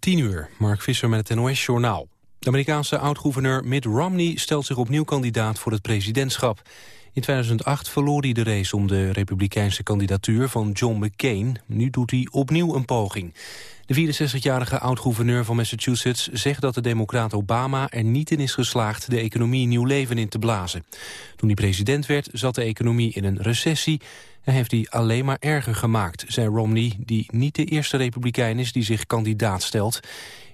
10 uur, Mark Visser met het NOS-journaal. De Amerikaanse oud-gouverneur Mitt Romney stelt zich opnieuw kandidaat voor het presidentschap. In 2008 verloor hij de race om de republikeinse kandidatuur van John McCain. Nu doet hij opnieuw een poging. De 64-jarige oud-gouverneur van Massachusetts zegt dat de democraat Obama er niet in is geslaagd de economie nieuw leven in te blazen. Toen hij president werd zat de economie in een recessie en heeft hij alleen maar erger gemaakt, zei Romney, die niet de eerste republikein is die zich kandidaat stelt.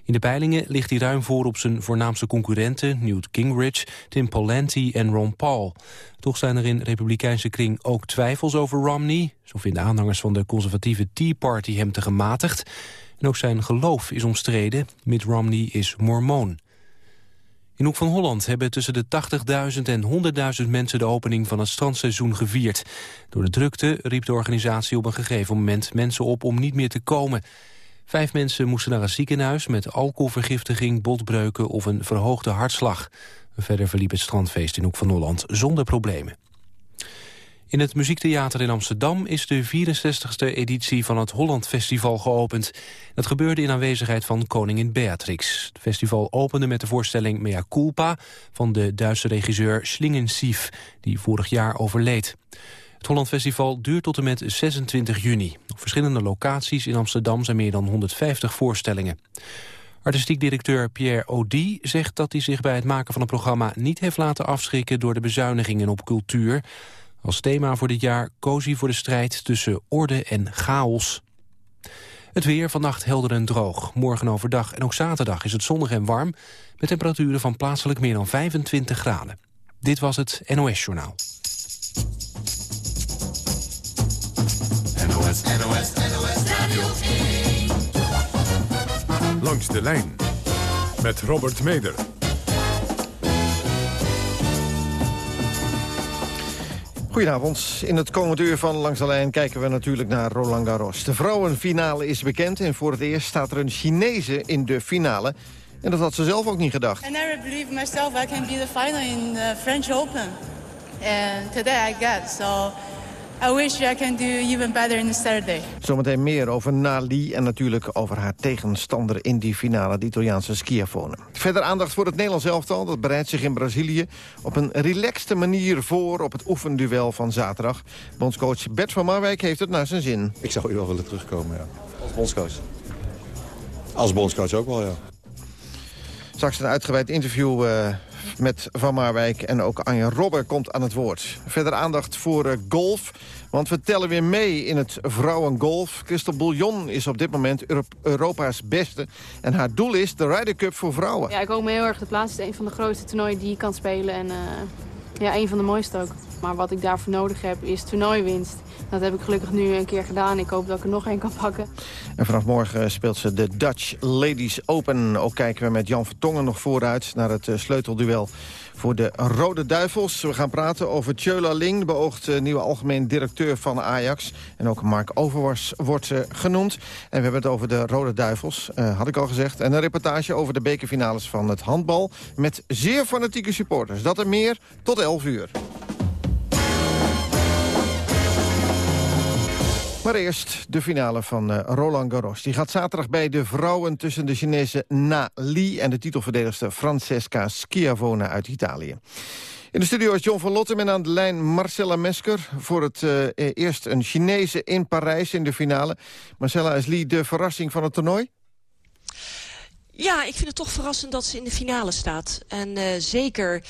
In de peilingen ligt hij ruim voor op zijn voornaamste concurrenten... Newt Gingrich, Tim Pawlenty en Ron Paul. Toch zijn er in republikeinse kring ook twijfels over Romney. Zo vinden aanhangers van de conservatieve Tea Party hem te gematigd. En ook zijn geloof is omstreden. Mitt Romney is mormoon. In Hoek van Holland hebben tussen de 80.000 en 100.000 mensen de opening van het strandseizoen gevierd. Door de drukte riep de organisatie op een gegeven moment mensen op om niet meer te komen. Vijf mensen moesten naar een ziekenhuis met alcoholvergiftiging, botbreuken of een verhoogde hartslag. Verder verliep het strandfeest in Hoek van Holland zonder problemen. In het Muziektheater in Amsterdam is de 64e editie van het Holland Festival geopend. Dat gebeurde in aanwezigheid van koningin Beatrix. Het festival opende met de voorstelling Mea Culpa van de Duitse regisseur Schlingensief, die vorig jaar overleed. Het Holland Festival duurt tot en met 26 juni. Op verschillende locaties in Amsterdam zijn meer dan 150 voorstellingen. Artistiek directeur Pierre Audi zegt dat hij zich bij het maken van het programma niet heeft laten afschrikken door de bezuinigingen op cultuur. Als thema voor dit jaar cozy voor de strijd tussen orde en chaos. Het weer vannacht helder en droog. Morgen overdag en ook zaterdag is het zonnig en warm... met temperaturen van plaatselijk meer dan 25 graden. Dit was het NOS Journaal. NOS, NOS, NOS Radio 1. Langs de lijn met Robert Meder. Goedenavond. In het komende uur van Langs de Lijn kijken we natuurlijk naar Roland Garros. De vrouwenfinale is bekend en voor het eerst staat er een Chinese in de finale. En dat had ze zelf ook niet gedacht. I never myself I can be the final in the French Open. And today I got, so I wish I can do even better in the Saturday. Zometeen meer over Nali en natuurlijk over haar tegenstander in die finale, de Italiaanse Schiafone. Verder aandacht voor het Nederlands elftal. Dat bereidt zich in Brazilië op een relaxte manier voor op het oefenduel van zaterdag. Bondscoach Bert van Marwijk heeft het naar zijn zin. Ik zou u wel willen terugkomen, ja. Als bondscoach. Als bondscoach ook wel, ja. Straks een uitgebreid interview uh, met Van Marwijk en ook Anja Robber komt aan het woord. Verder aandacht voor uh, golf, want we tellen weer mee in het vrouwengolf. Christel Bouillon is op dit moment Euro Europa's beste. En haar doel is de Ryder Cup voor vrouwen. Ja, ik hoop me heel erg de plaats. Het is een van de grootste toernooien die je kan spelen. En uh, ja, een van de mooiste ook. Maar wat ik daarvoor nodig heb is toernooiwinst. Dat heb ik gelukkig nu een keer gedaan. Ik hoop dat ik er nog één kan pakken. En vanaf morgen speelt ze de Dutch Ladies Open. Ook kijken we met Jan Vertongen nog vooruit naar het sleutelduel voor de Rode Duivels. We gaan praten over Tjöla Ling, beoogd nieuwe algemeen directeur van Ajax. En ook Mark Overwars wordt uh, genoemd. En we hebben het over de Rode Duivels, uh, had ik al gezegd. En een reportage over de bekerfinales van het handbal... met zeer fanatieke supporters. Dat en meer tot 11 uur. Maar eerst de finale van uh, Roland Garros. Die gaat zaterdag bij de vrouwen tussen de Chinese Na Li... en de titelverdedigster Francesca Schiavone uit Italië. In de studio is John van Lotten en aan de lijn Marcella Mesker... voor het uh, eerst een Chinese in Parijs in de finale. Marcella, is Li de verrassing van het toernooi? Ja, ik vind het toch verrassend dat ze in de finale staat. En uh, zeker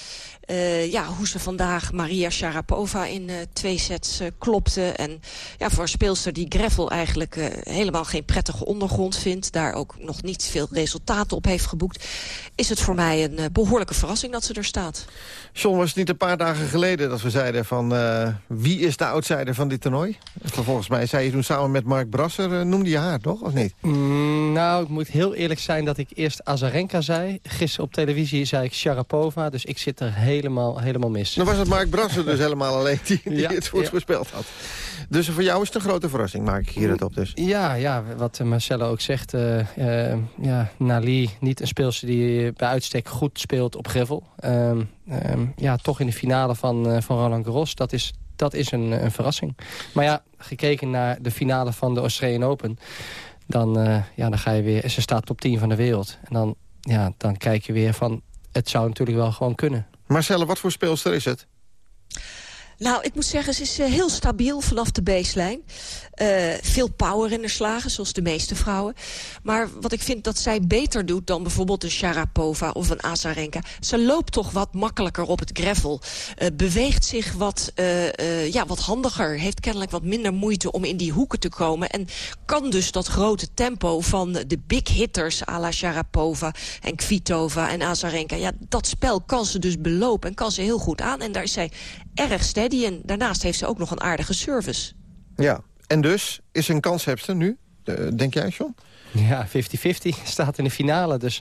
uh, ja, hoe ze vandaag Maria Sharapova in uh, twee sets uh, klopte. En ja, voor een speelster die Greffel eigenlijk helemaal geen prettige ondergrond vindt... daar ook nog niet veel resultaten op heeft geboekt... is het voor mij een behoorlijke verrassing dat ze er staat. John, was het niet een paar dagen geleden dat we zeiden van... wie is de outsider van dit toernooi? Vervolgens mij zei je toen samen met Mark Brasser... noemde je haar, toch? Of niet? Mm, nou, ik moet heel eerlijk zijn dat ik eerst Azarenka zei. Gisteren op televisie zei ik Sharapova. Dus ik zit er helemaal, helemaal mis. Dan was het Mark Brasser dus helemaal alleen die, die ja, het goed ja. gespeeld had. Dus voor jou is het een grote verrassing, maak ik hier het op dus. Ja, ja wat Marcelo ook zegt. Uh, uh, ja, Nali, niet een speelster die bij uitstek goed speelt op gravel. Uh, ja, toch in de finale van, uh, van Roland Garros. Dat is, dat is een, een verrassing. Maar ja, gekeken naar de finale van de Australian Open dan, ja, dan ga je weer... Ze staat top 10 van de wereld. En dan, ja, dan kijk je weer van... Het zou natuurlijk wel gewoon kunnen. Marcelle, wat voor speelster is het? Nou, ik moet zeggen, ze is uh, heel stabiel vanaf de baseline. Uh, veel power in de slagen, zoals de meeste vrouwen. Maar wat ik vind dat zij beter doet dan bijvoorbeeld een Sharapova of een Azarenka... ze loopt toch wat makkelijker op het gravel. Uh, beweegt zich wat, ja, wat handiger. Heeft kennelijk wat minder moeite om in die hoeken te komen. En kan dus dat grote tempo van de big hitters... à la Sharapova en Kvitova en Azarenka... ja, dat spel kan ze dus belopen en kan ze heel goed aan. En daar is zij erg steady. En daarnaast heeft ze ook nog een aardige service. Ja, en dus is ze een kanshebster nu, denk jij, John? Ja, 50-50 staat in de finale. Dus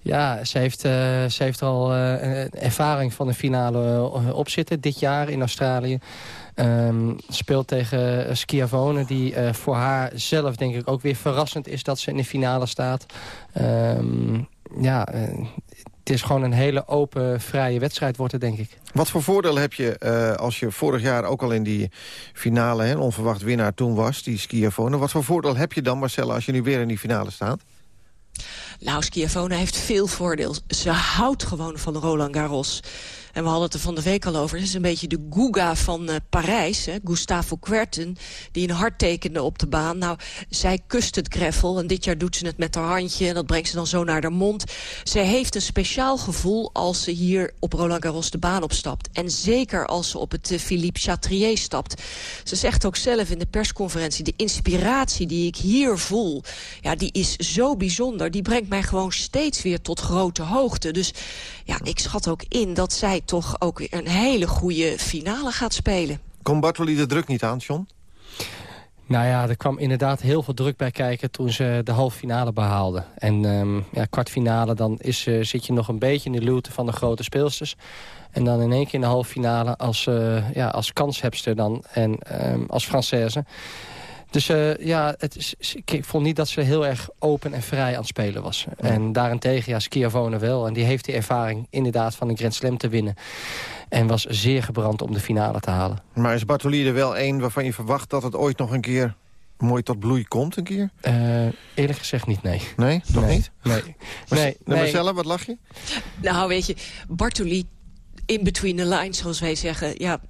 ja, ze heeft, uh, ze heeft al uh, ervaring van de finale uh, op zitten dit jaar in Australië. Um, speelt tegen Schiavone, die voor haar zelf denk ik ook weer verrassend is dat ze in de finale staat. Um, ja, het is gewoon een hele open, vrije wedstrijd wordt het, denk ik. Wat voor voordeel heb je uh, als je vorig jaar ook al in die finale... Hè, onverwacht winnaar toen was, die Schiafone. Wat voor voordeel heb je dan, Marcella, als je nu weer in die finale staat? Nou, Schiafone heeft veel voordeel. Ze houdt gewoon van Roland Garros. En we hadden het er van de week al over. Het is een beetje de Guga van uh, Parijs. Hè? Gustavo Kuerten, die een hart tekende op de baan. Nou, zij kust het greffel. En dit jaar doet ze het met haar handje. En dat brengt ze dan zo naar de mond. Ze heeft een speciaal gevoel als ze hier op Roland Garros de baan opstapt. En zeker als ze op het uh, Philippe Chatrier stapt. Ze zegt ook zelf in de persconferentie... de inspiratie die ik hier voel, ja, die is zo bijzonder. Die brengt mij gewoon steeds weer tot grote hoogte. Dus ja, ik schat ook in dat zij toch ook een hele goede finale gaat spelen. Komt Bartoli de druk niet aan, John? Nou ja, er kwam inderdaad heel veel druk bij kijken toen ze de halve finale behaalden. En um, ja, kwartfinale, dan is, uh, zit je nog een beetje in de luwte van de grote speelsters. En dan in één keer in de halve finale als, uh, ja, als kanshebster dan en um, als Française. Dus uh, ja, het is, ik vond niet dat ze heel erg open en vrij aan het spelen was. En daarentegen, ja, Schiavone wel. En die heeft die ervaring inderdaad van een Grand Slam te winnen. En was zeer gebrand om de finale te halen. Maar is Bartoli er wel één waarvan je verwacht dat het ooit nog een keer mooi tot bloei komt een keer? Uh, eerlijk gezegd niet, nee. Nee? Toch nee. niet? Nee. nee. nee. Marcella, wat lach je? Nou, weet je, Bartoli in between the lines, zoals wij zeggen. Ja,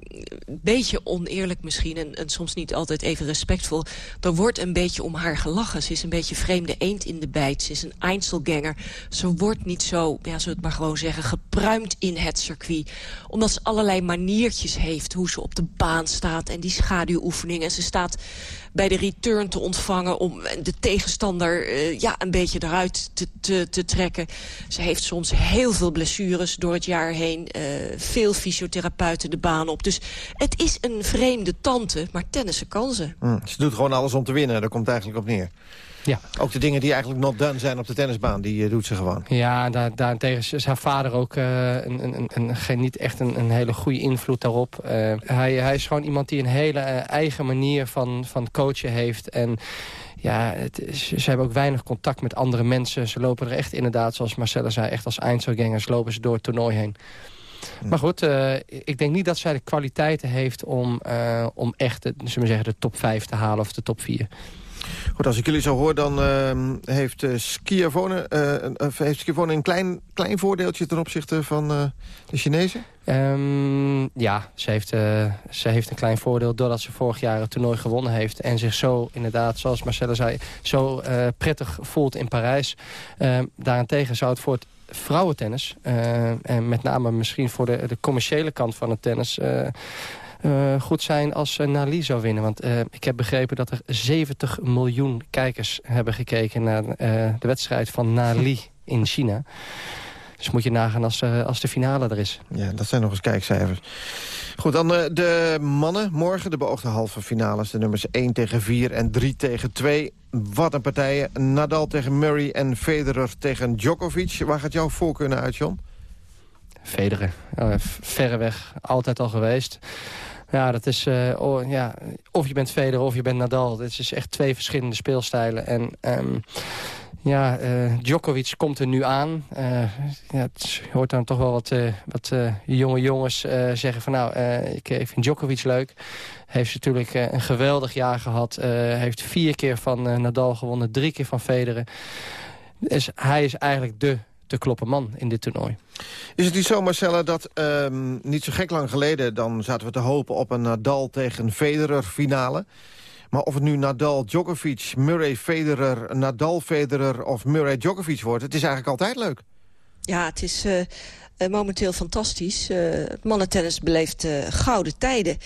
een beetje oneerlijk misschien en, en, soms niet altijd even respectvol. Er wordt een beetje om haar gelachen. Ze is een beetje vreemde eend in de bijt. Ze is een Einzelganger. Ze wordt niet zo, ja, zullen het maar gewoon zeggen, gepruimd in het circuit. Omdat ze allerlei maniertjes heeft. Hoe ze op de baan staat en die schaduwoefeningen. Ze staat bij de return te ontvangen... om de tegenstander uh, ja, een beetje eruit te, te, te, trekken. Ze heeft soms heel veel blessures door het jaar heen. Uh, veel fysiotherapeuten de baan op. Dus het is een vreemde tante, maar tennissen kan ze. Mm, ze doet gewoon alles om te winnen, daar komt eigenlijk op neer. Ja. Ook de dingen die eigenlijk not done zijn op de tennisbaan, die uh, doet ze gewoon. Ja, daar, daarentegen is haar vader ook uh, een, een, een, een, niet echt een, een hele goede invloed daarop. Uh, hij, hij is gewoon iemand die een hele eigen manier van, van coachen heeft. En ja, het ze hebben ook weinig contact met andere mensen. Ze lopen er echt inderdaad, zoals Marcella zei, echt als eindselgangers lopen ze door het toernooi heen. Maar goed, uh, ik denk niet dat zij de kwaliteiten heeft om, uh, om echt de, zullen we zeggen, de top 5 te halen of de top 4. Goed, als ik jullie zo hoor, dan uh, heeft uh, Schiavone, uh, heeft Schiavone een klein, klein voordeeltje ten opzichte van de Chinezen? Um, ja, ze heeft, ze heeft een klein voordeel doordat ze vorig jaar het toernooi gewonnen heeft. En zich zo, inderdaad, zoals Marcella zei, zo prettig voelt in Parijs. Ehm, daarentegen zou het voor het vrouwentennis, en met name misschien voor de, de commerciële kant van het tennis... goed zijn als uh, Nali zou winnen. Want uh, ik heb begrepen dat er 70 miljoen kijkers hebben gekeken... naar de wedstrijd van Nali in China. Dus moet je nagaan als, als de finale er is. Ja, dat zijn nog eens kijkcijfers. Goed, dan de mannen. Morgen de beoogde halve finales. De nummers 1 tegen 4 en 3 tegen 2. Wat een partijen. Nadal tegen Murray en Federer tegen Djokovic. Waar gaat jouw voorkeur naar uit, John? Federer. Oh, verreweg. Altijd al geweest. Ja, dat is, oh, ja, of je bent Federer of je bent Nadal. Het is echt twee verschillende speelstijlen. En um, Ja, uh, Djokovic komt er nu aan. Uh, ja, het hoort dan toch wel wat, wat jonge jongens zeggen van... nou, ik vind Djokovic leuk. Heeft natuurlijk een geweldig jaar gehad. heeft vier keer van Nadal gewonnen, drie keer van Federer. Dus hij is eigenlijk de te kloppen man in dit toernooi. Is het niet zo, Marcella, dat um, niet zo gek lang geleden... dan zaten we te hopen op een Nadal tegen Federer finale... Maar of het nu Nadal, Djokovic, Murray, Federer, Nadal, Federer of Murray, Djokovic wordt... het is eigenlijk altijd leuk. Ja, het is uh, momenteel fantastisch. Uh, het mannentennis beleeft gouden tijden.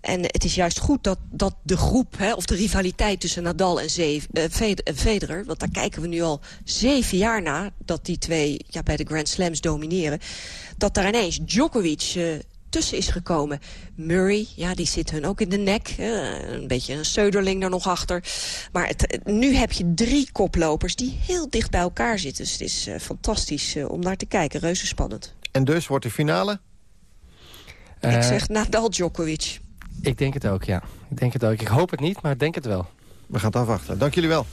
En het is juist goed dat, dat de groep, hè, of de rivaliteit tussen Nadal en Zee, uh, Federer... want daar kijken we nu al zeven jaar na... dat die twee ja, bij de Grand Slams domineren... dat daar ineens Djokovic uh, tussen is gekomen. Murray, ja, die zit hun ook in de nek. een beetje een Söderling er nog achter. Maar het, nu heb je drie koplopers die heel dicht bij elkaar zitten. Dus het is fantastisch om naar te kijken. Reuze spannend. En dus wordt de finale? Ik zeg Nadal Djokovic. Ik denk het ook, ja. Ik denk het ook. Ik hoop het niet, maar ik denk het wel. We gaan het afwachten. Dank jullie wel.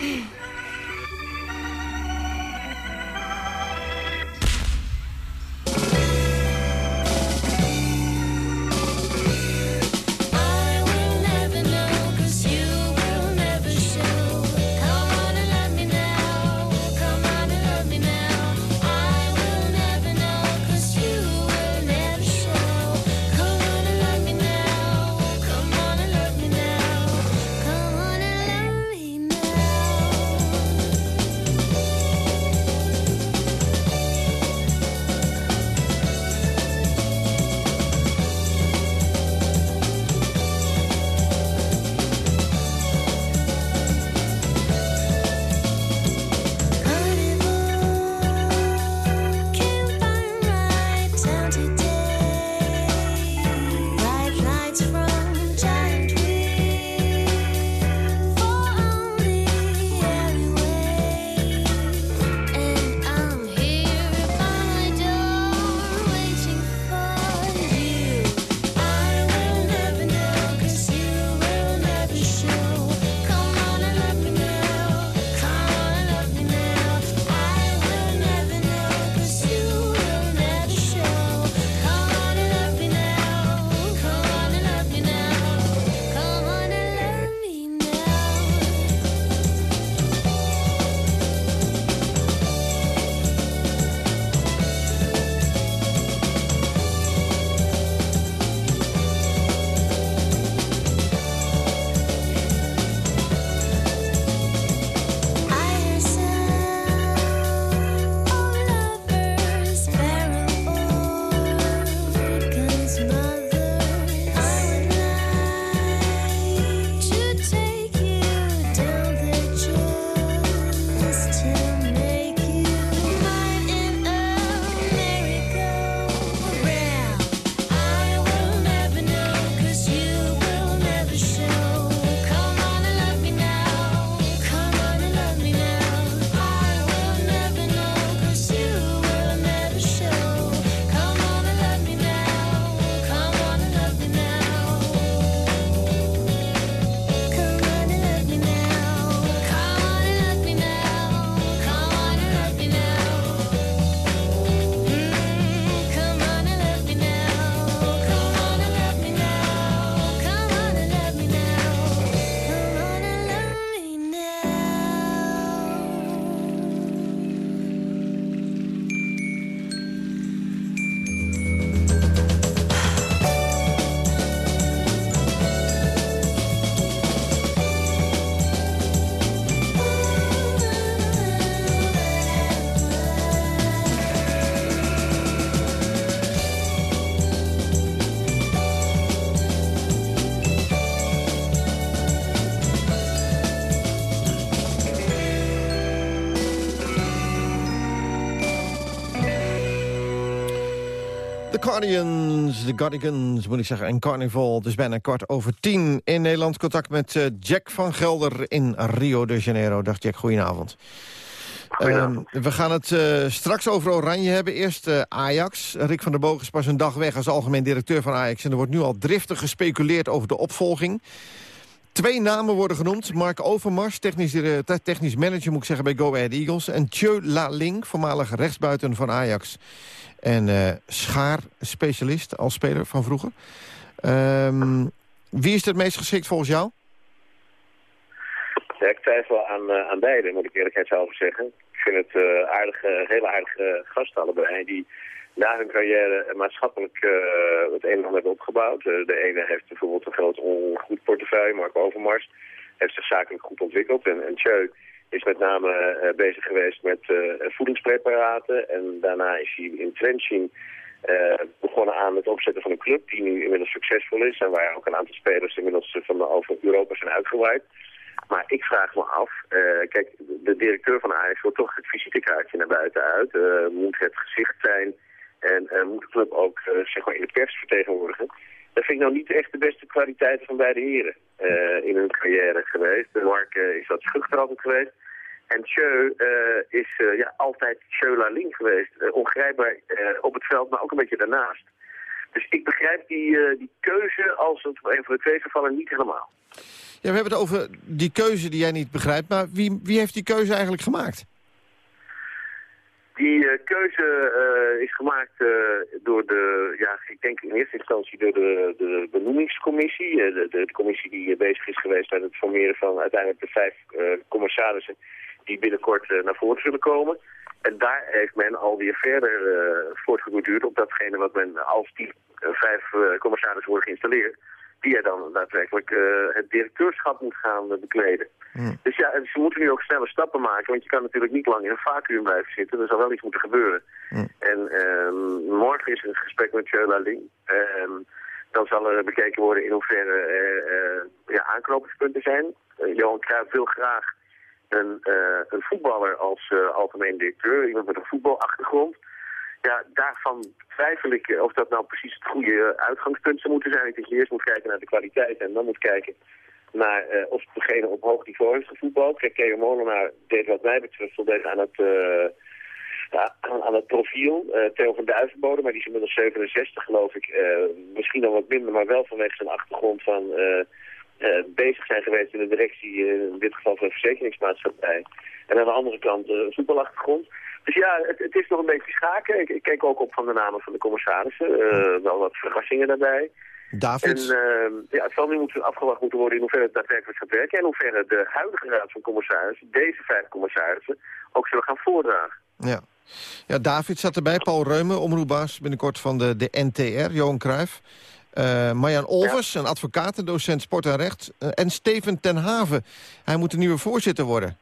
Guardians, de Guardians moet ik zeggen, en Carnival. Het is bijna kwart over tien in Nederland. Contact met uh, Jack van Gelder in Rio de Janeiro. Dag Jack, goedenavond. Uh, we gaan het uh, straks over Oranje hebben. Eerst uh, Ajax. Rick van der Boog is pas een dag weg als algemeen directeur van Ajax. En er wordt nu al driftig gespeculeerd over de opvolging. Twee namen worden genoemd. Mark Overmars, technisch, eh, te- technisch manager moet ik zeggen bij Go Ahead Eagles. En Tjeu La Ling, voormalig rechtsbuiten van Ajax. En eh Schaar, specialist als speler van vroeger. Ehm, wie is het meest geschikt volgens jou? Ik twijfel aan, eh, aan beide, moet ik eerlijkheidshalve zeggen. Ik vind het eh, aardige, hele aardige gasten allebei, die na hun carrière maatschappelijk het een en ander hebben opgebouwd. De ene heeft bijvoorbeeld een groot ongoed portefeuille, Mark Overmars, heeft zich zakelijk goed ontwikkeld. En, en is met name eh, bezig geweest met eh, voedingspreparaten. En daarna is hij in Trenching eh, begonnen aan het opzetten van een club die nu inmiddels succesvol is. En waar ook een aantal spelers inmiddels van over Europa zijn uitgewaaid. Maar ik vraag me af, kijk, de directeur van Ajax wil toch het visitekaartje naar buiten uit. Moet het gezicht zijn en moet de club ook zeg maar in de pers vertegenwoordigen. Dat vind ik nou niet echt de beste kwaliteiten van beide heren eh, in hun carrière geweest. Mark is wat schuchter altijd geweest. En Tjeu eh, is eh, ja, altijd Tjeu La Ling geweest. Ongrijpbaar op het veld, maar ook een beetje daarnaast. Dus ik begrijp die, die keuze, als het voor een van de twee zou vallen, niet helemaal. Ja, we hebben het over die keuze die jij niet begrijpt. Maar wie, wie heeft die keuze eigenlijk gemaakt? Die eh, keuze eh, is gemaakt eh, door de, ja, ik denk in eerste instantie door de, de benoemingscommissie. de, de, de commissie die bezig is geweest met het formeren van uiteindelijk de vijf commissarissen die binnenkort naar voren zullen komen. En daar heeft men alweer verder voortgeborduurd op datgene wat men als die vijf commissarissen worden geïnstalleerd, die er dan daadwerkelijk eh, het directeurschap moet gaan eh, bekleden. Dus ja, ze moeten nu ook snelle stappen maken, want je kan natuurlijk niet lang in een vacuüm blijven zitten. Er zal wel iets moeten gebeuren. En ehm, morgen is er een gesprek met Jola Ling. Ehm, dan zal er bekeken worden in hoeverre er eh, ja, aanknopingspunten zijn. Johan Cruijff wil graag een, een voetballer als algemeen directeur, iemand met een voetbalachtergrond. Ja, daarvan twijfel ik eh, of dat nou precies het goede uitgangspunt zou moeten zijn. Ik denk je eerst moet kijken naar de kwaliteit en dan moet kijken naar eh, of degene op hoog niveau heeft gevoetbald. Kijk, Keo Molenaar deed wat mij betreft voldeed aan het, eh, aan, het profiel. Eh, Theo van Duivenbode, maar die is inmiddels 67 geloof ik. Misschien dan wat minder, maar wel vanwege zijn achtergrond van bezig zijn geweest in de directie, in dit geval van een verzekeringsmaatschappij. En aan de andere kant een voetbalachtergrond. Dus ja, het, het is nog een beetje schaken. Ik, ik keek ook op van de namen van de commissarissen. eh, wel wat verrassingen daarbij. Davids? En uh, ja, het zal nu moeten afgewacht moeten worden in hoeverre het daadwerkelijk gaat werken. En in hoeverre de huidige raad van commissarissen, deze vijf commissarissen, ook zullen gaan voordragen. Ja. Ja, David zat erbij, Paul Reumen, omroepbaas binnenkort van de, de NTR, Johan Cruijff. Uh, Marjan Olvers, een advocaat en docent sport en recht. Uh, en Steven ten Haven, hij moet de nieuwe voorzitter worden.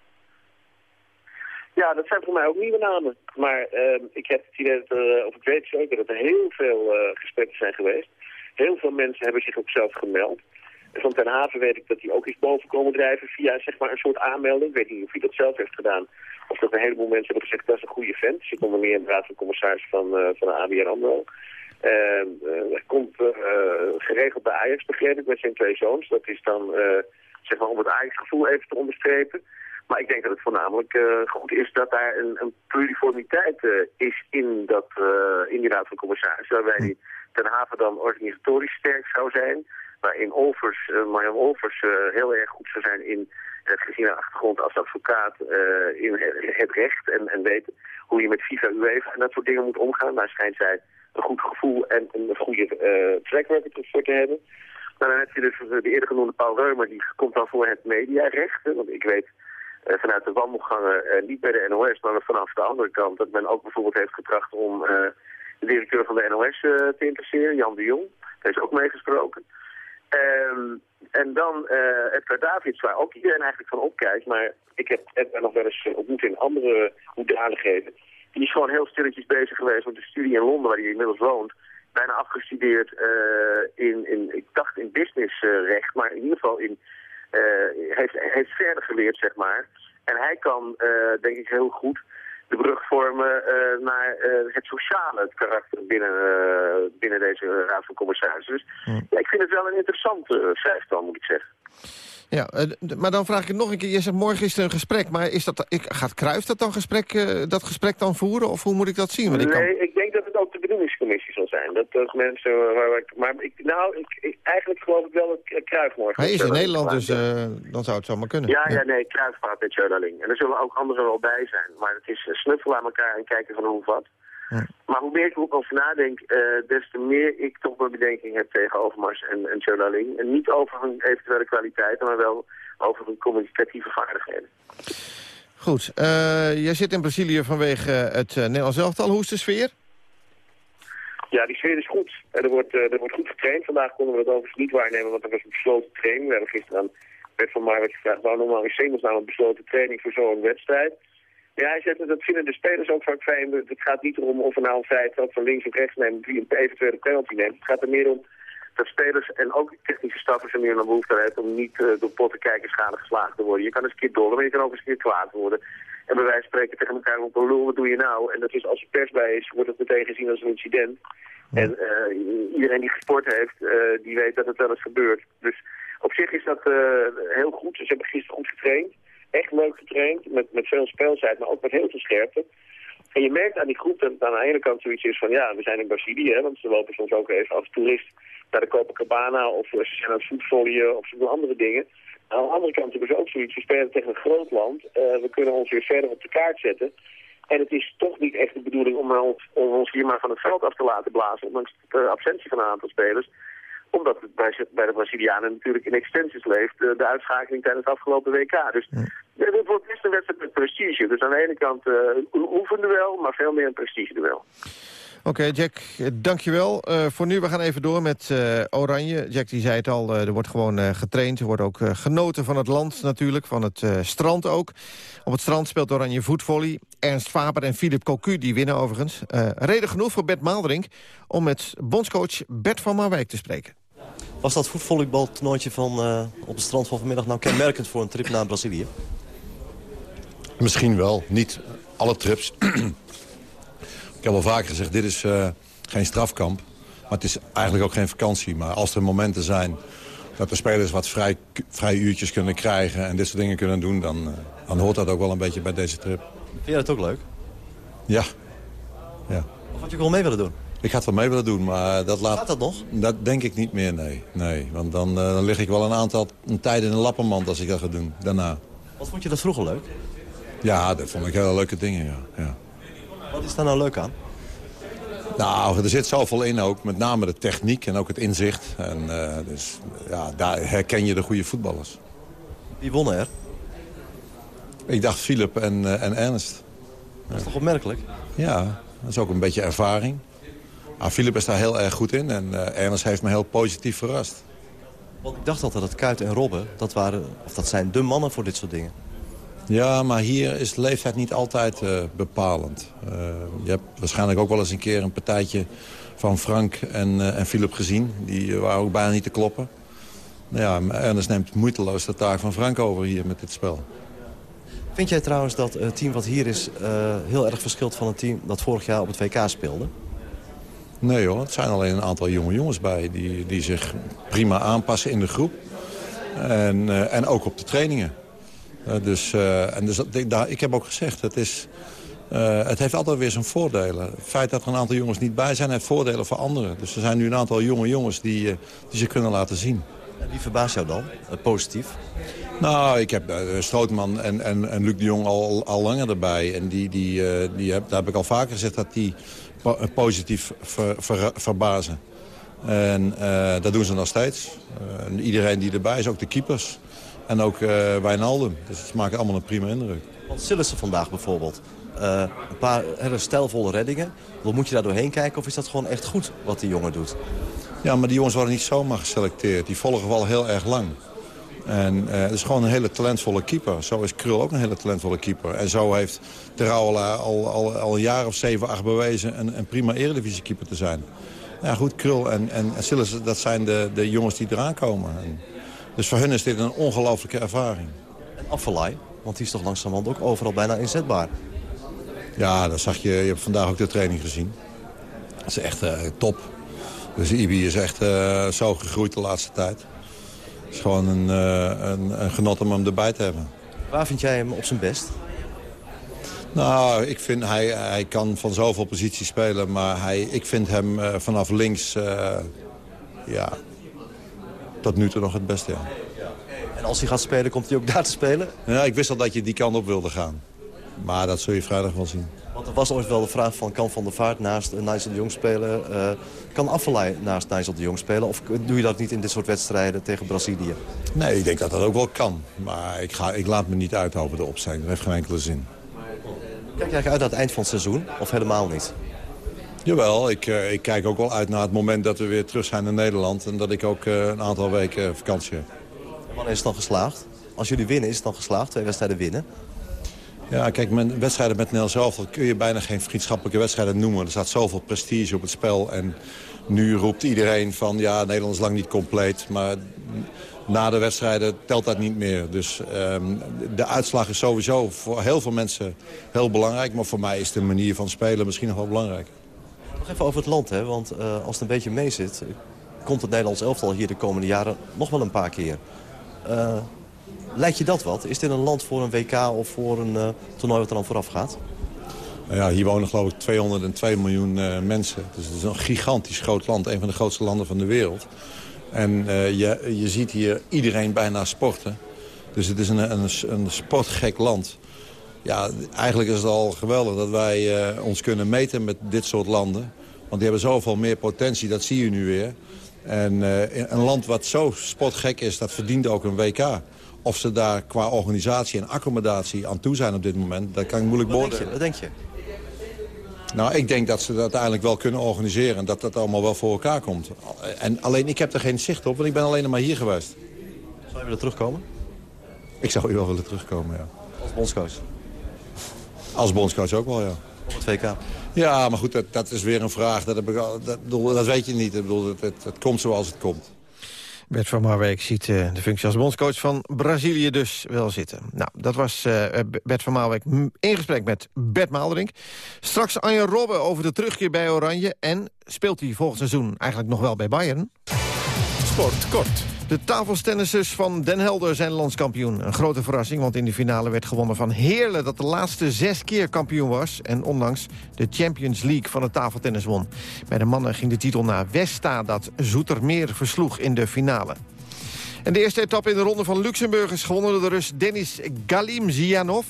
Ja, dat zijn voor mij ook nieuwe namen. Maar uh, ik heb het idee, dat er, of ik weet zeker, dat er heel veel uh, gesprekken zijn geweest. Heel veel mensen hebben zich ook zelf gemeld. En van Ten Haven weet ik dat hij ook is boven komen drijven via zeg maar, een soort aanmelding. Ik weet niet of hij dat zelf heeft gedaan. Of dat een heleboel mensen hebben gezegd, dat is een goede vent. Zit onder meer in de raad van commissaris van, van de ABN AMRO. Uh, komt uh, geregeld bij Ajax, begreep ik, met zijn twee zoons. Dat is dan, zeg maar, om het Ajax-gevoel even te onderstrepen. Maar ik denk dat het voornamelijk uh, goed is dat daar een, een pluriformiteit uh, is in, dat, uh, in die raad van commissarissen. Waarbij Ten Haven dan organisatorisch sterk zou zijn. Waarin Olvers, Marjan Olvers heel erg goed zou zijn in het gezien haar achtergrond als advocaat in het recht. En, en weten hoe je met FIFA, UEFA en dat soort dingen moet omgaan. Daar schijnt zij een goed gevoel en een goede track record voor te hebben. Nou, dan heb je dus de eerder genoemde Paul Reumer, die komt dan voor het mediarecht. Want ik weet vanuit de wandelgangen, uh, niet bij de NOS, maar vanaf de andere kant, dat men ook bijvoorbeeld heeft getracht om uh, de directeur van de NOS te interesseren, Jan de Jong. Daar is ook meegesproken. Um, en dan Edgar Davids, waar ook iedereen eigenlijk van opkijkt, maar ik heb Edgar nog wel eens ontmoet in andere hoedanigheden. Die is gewoon heel stilletjes bezig geweest met de studie in Londen, waar hij inmiddels woont. Bijna afgestudeerd in, in, ik dacht in businessrecht, maar in ieder geval in uh, heeft, heeft verder geleerd, zeg maar. En hij kan, uh, denk ik, heel goed de brug vormen uh, naar het sociale karakter binnen, binnen deze raad van commissarissen. Dus ja, ik vind het wel een interessante vijftal, moet ik zeggen. Ja, eh, maar dan vraag ik het nog een keer. Je zegt morgen is er een gesprek. Maar is dat, ik, gaat Cruijff dat, dan gesprek, eh, dat gesprek dan voeren? Of hoe moet ik dat zien? Want ik kan... Nee, ik denk dat het ook de benoemingscommissie zal zijn. Dat, dat mensen waar, waar ik, maar ik, nou, ik, ik- eigenlijk geloof ik wel dat Cruijff morgen... Hij is in Nederland, dus eh, dan zou het zomaar kunnen. Ja, ja, nee, Cruijff praat met Tjölaling. En er zullen ook anderen wel bij zijn. Maar het is eh, snuffelen aan elkaar en kijken van hoe wat. Ja. Maar hoe meer ik er ook over nadenk, eh, des te meer ik toch mijn bedenking heb tegen Overmars en, en Tjölaling. En niet over hun eventuele kwaliteiten, maar wel over hun communicatieve vaardigheden. Goed, eh, jij zit in Brazilië vanwege het Nederlands elftal. Hoe is de sfeer? Ja, die sfeer is goed. Er, wordt, eh, er wordt goed getraind. Vandaag konden we dat overigens niet waarnemen, want er was een besloten training. We hebben gisteren aan Bert van Marwijk gevraagd... waarom normaal in hemelsnaam een besloten training voor zo'n wedstrijd. Ja, hij zegt, dat vinden de spelers ook vaak fijn. Het gaat niet erom of nou een vrije trap van links of rechts nemen... wie een eventuele penalty neemt. Het gaat er meer om dat spelers en ook technische staffers er meer naar behoefte hebben... om niet uh, door pottenkijkers schade geslagen te worden. Je kan eens een keer dollen, maar je kan ook eens een keer kwaad worden. En bij wijze van spreken tegen elkaar op lul, wat doe je nou? En dat is als er pers bij is, wordt het meteen gezien als een incident. En uh, iedereen die gesport heeft, uh, die weet dat het wel eens gebeurt. Dus op zich is dat uh, heel goed. Ze hebben gisteren goed getraind. Echt leuk getraind, met, met veel speelzijd, maar ook met heel veel scherpte. En je merkt aan die groep dat het aan de ene kant zoiets is van... ja, we zijn in Brazilië, hè, want ze lopen soms ook even als toerist naar de Copacabana... of ze zijn aan het voetvolleyen of ze doen andere dingen. Aan de andere kant hebben ze ook zoiets. We spelen tegen een groot land. Uh, we kunnen ons weer verder op de kaart zetten. En het is toch niet echt de bedoeling om ons, om ons hier maar van het veld af te laten blazen... ondanks de absentie van een aantal spelers omdat het bij, bij de Brazilianen natuurlijk in extensies leeft, de, de uitschakeling tijdens het afgelopen WK. Dus ja. dit wordt best een wedstrijd met prestige. Dus aan de ene kant uh, oefenduel, maar veel meer een prestigeduel. Oké, okay, Jack, dankjewel. Uh, voor nu, we gaan even door met uh, Oranje. Jack die zei het al, uh, er wordt gewoon getraind. Er wordt ook genoten van het land natuurlijk, van het strand ook. Op het strand speelt Oranje voetvolley. Ernst Faber en Philip Cocu, die winnen overigens. reden genoeg voor Bert Maalderink om met bondscoach Bert van Marwijk te spreken. Was dat voetvolleybaltoernooitje van op het strand van vanmiddag nou kenmerkend voor een trip naar Brazilië? Misschien wel, niet alle trips. Ik heb al vaker gezegd, dit is uh, geen strafkamp. Maar het is eigenlijk ook geen vakantie. Maar als er momenten zijn dat de spelers wat vrij, vrij uurtjes kunnen krijgen... en dit soort dingen kunnen doen, dan, uh, dan hoort dat ook wel een beetje bij deze trip. Vind jij dat ook leuk? Ja. ja. Of had je wel mee willen doen? Ik had wel mee willen doen, maar dat laat... Gaat dat nog? Dat denk ik niet meer, nee. nee want dan, uh, dan lig ik wel een aantal een tijd in een lappenmand als ik dat ga doen, daarna. Wat vond je dat vroeger leuk? Ja, dat vond ik hele leuke dingen, ja. ja. Wat is daar nou leuk aan? Nou, er zit zoveel in ook. Met name de techniek en ook het inzicht. En, uh, dus ja, daar herken je de goede voetballers. Wie wonnen er? Ik dacht Philip en, uh, en Ernst. Dat is toch opmerkelijk? Ja, dat is ook een beetje ervaring. Ah, Philip is daar heel erg goed in en uh, Ernst heeft me heel positief verrast. Want ik dacht altijd dat Kuit en Robben, dat, waren, of dat zijn de mannen voor dit soort dingen. Ja, maar hier is leeftijd niet altijd uh, bepalend. Uh, je hebt waarschijnlijk ook wel eens een keer een partijtje van Frank en, uh, en Philip gezien. Die waren ook bijna niet te kloppen. Nou ja, Ernest neemt moeiteloos de taak van Frank over hier met dit spel. Vind jij trouwens dat het team wat hier is heel erg verschilt van het team dat vorig jaar op het WK speelde? Nee hoor, het zijn alleen een aantal jonge jongens bij die, die zich prima aanpassen in de groep. En, en ook op de trainingen. Uh, dus, uh, en dus daar, ik heb ook gezegd, het, is, uh, het heeft altijd weer zijn voordelen. Het feit dat er een aantal jongens niet bij zijn, heeft voordelen voor anderen. Dus er zijn nu een aantal jonge jongens die, die zich kunnen laten zien. En wie verbaast jou dan, positief? Nou, ik heb Strootman en, en, en Luc de Jong al, al langer erbij. En die, die, die heb, daar heb ik al vaker gezegd dat die positief ver, ver, verbazen. En dat doen ze nog steeds. en iedereen die erbij is, ook de keepers... En ook uh, Wijnaldum. Dus ze maken allemaal een prima indruk. Want Sillissen vandaag bijvoorbeeld. Uh, een paar hele stijlvolle reddingen. Moet je daar doorheen kijken of is dat gewoon echt goed wat die jongen doet? Ja, maar die jongens worden niet zomaar geselecteerd. Die volgen wel heel erg lang. En uh, het is gewoon een hele talentvolle keeper. Zo is Krul ook een hele talentvolle keeper. En zo heeft Terouwela al, al, al een jaar of zeven, acht bewezen... een, een prima eredivisiekeeper te zijn. Ja, goed, Krul en, en, en dat zijn de, de jongens die eraan komen. En, dus voor hun is dit een ongelooflijke ervaring. En Affelay, want die is toch langzamerhand ook overal bijna inzetbaar. Ja, dat zag je. Je hebt vandaag ook de training gezien. Dat is echt uh, top. Dus Ibi is echt uh, zo gegroeid de laatste tijd. Het is gewoon een, een, een genot om hem erbij te hebben. Waar vind jij hem op zijn best? Nou, ik vind hij, hij kan van zoveel posities spelen. Maar hij, ik vind hem vanaf links, ja, tot nu toe nog het beste, ja. En als hij gaat spelen, komt hij ook daar te spelen? Ja, ik wist al dat je die kant op wilde gaan. Maar dat zul je vrijdag wel zien. Want er was ooit wel de vraag van, kan Van der Vaart naast uh, Nigel de Jong spelen? Uh, kan Affelay naast Nigel de Jong spelen? Of doe je dat niet in dit soort wedstrijden tegen Brazilië? Nee, ik denk dat dat ook wel kan. Maar ik, ga, ik laat me niet uit over de opstelling. Dat heeft geen enkele zin. Kijk jij uit naar het eind van het seizoen? Of helemaal niet? Jawel, ik, uh, ik kijk ook wel uit naar het moment dat we weer terug zijn in Nederland. En dat ik ook uh, een aantal weken vakantie heb. En wanneer is het dan geslaagd? Als jullie winnen, is het dan geslaagd? Twee wedstrijden winnen? Ja, kijk, mijn wedstrijden met Nel zelf kun je bijna geen vriendschappelijke wedstrijden noemen. Er staat zoveel prestige op het spel. En nu roept iedereen van, ja, Nederland is lang niet compleet. Maar na de wedstrijden telt dat niet meer. Dus um, de uitslag is sowieso voor heel veel mensen heel belangrijk. Maar voor mij is de manier van spelen misschien nog wel belangrijk. Nog even over het land, hè? want uh, als het een beetje mee zit... komt het Nederlands elftal hier de komende jaren nog wel een paar keer. Uh, lijkt je dat wat? Is dit een land voor een WK of voor een toernooi wat er dan vooraf gaat? Nou ja, hier wonen geloof ik 202 miljoen mensen. Dus het is een gigantisch groot land. Een van de grootste landen van de wereld. En je, je ziet hier iedereen bijna sporten. Dus het is een, een, een sportgek land. Ja, eigenlijk is het al geweldig dat wij uh, ons kunnen meten met dit soort landen. Want die hebben zoveel meer potentie, dat zie je nu weer. En uh, een land wat zo sportgek is, dat verdient ook een WK. Of ze daar qua organisatie en accommodatie aan toe zijn op dit moment, dat kan ik moeilijk beoordelen. Wat denk je? Nou, ik denk dat ze dat uiteindelijk wel kunnen organiseren. En dat dat allemaal wel voor elkaar komt. En alleen, ik heb er geen zicht op, want ik ben alleen maar hier geweest. Zou je willen terugkomen? Ik zou hier wel willen terugkomen, ja. Als bondscoach? Als bondscoach ook wel, ja. Op het WK? Ja, maar goed, dat, dat is weer een vraag. Dat, heb ik al, dat, dat weet je niet. Ik bedoel, het, het, het komt zoals het komt. Bert van Marwijk ziet uh, de functie als bondscoach van Brazilië dus wel zitten. Nou, dat was uh, Bert van Marwijk in gesprek met Bert Maalderink. Straks Anja Robben over de terugkeer bij Oranje. En speelt hij volgend seizoen eigenlijk nog wel bij Bayern? Sport kort. De tafelstennissers van Den Helder zijn landskampioen. Een grote verrassing, want in de finale werd gewonnen van Heerlen... dat de laatste zes keer kampioen was... en ondanks de Champions League van het tafeltennis won. Bij de mannen ging de titel naar Westa... dat Zoetermeer versloeg in de finale. En de eerste etappe in de ronde van Luxemburg is gewonnen door de Rus Denis Galimzianov.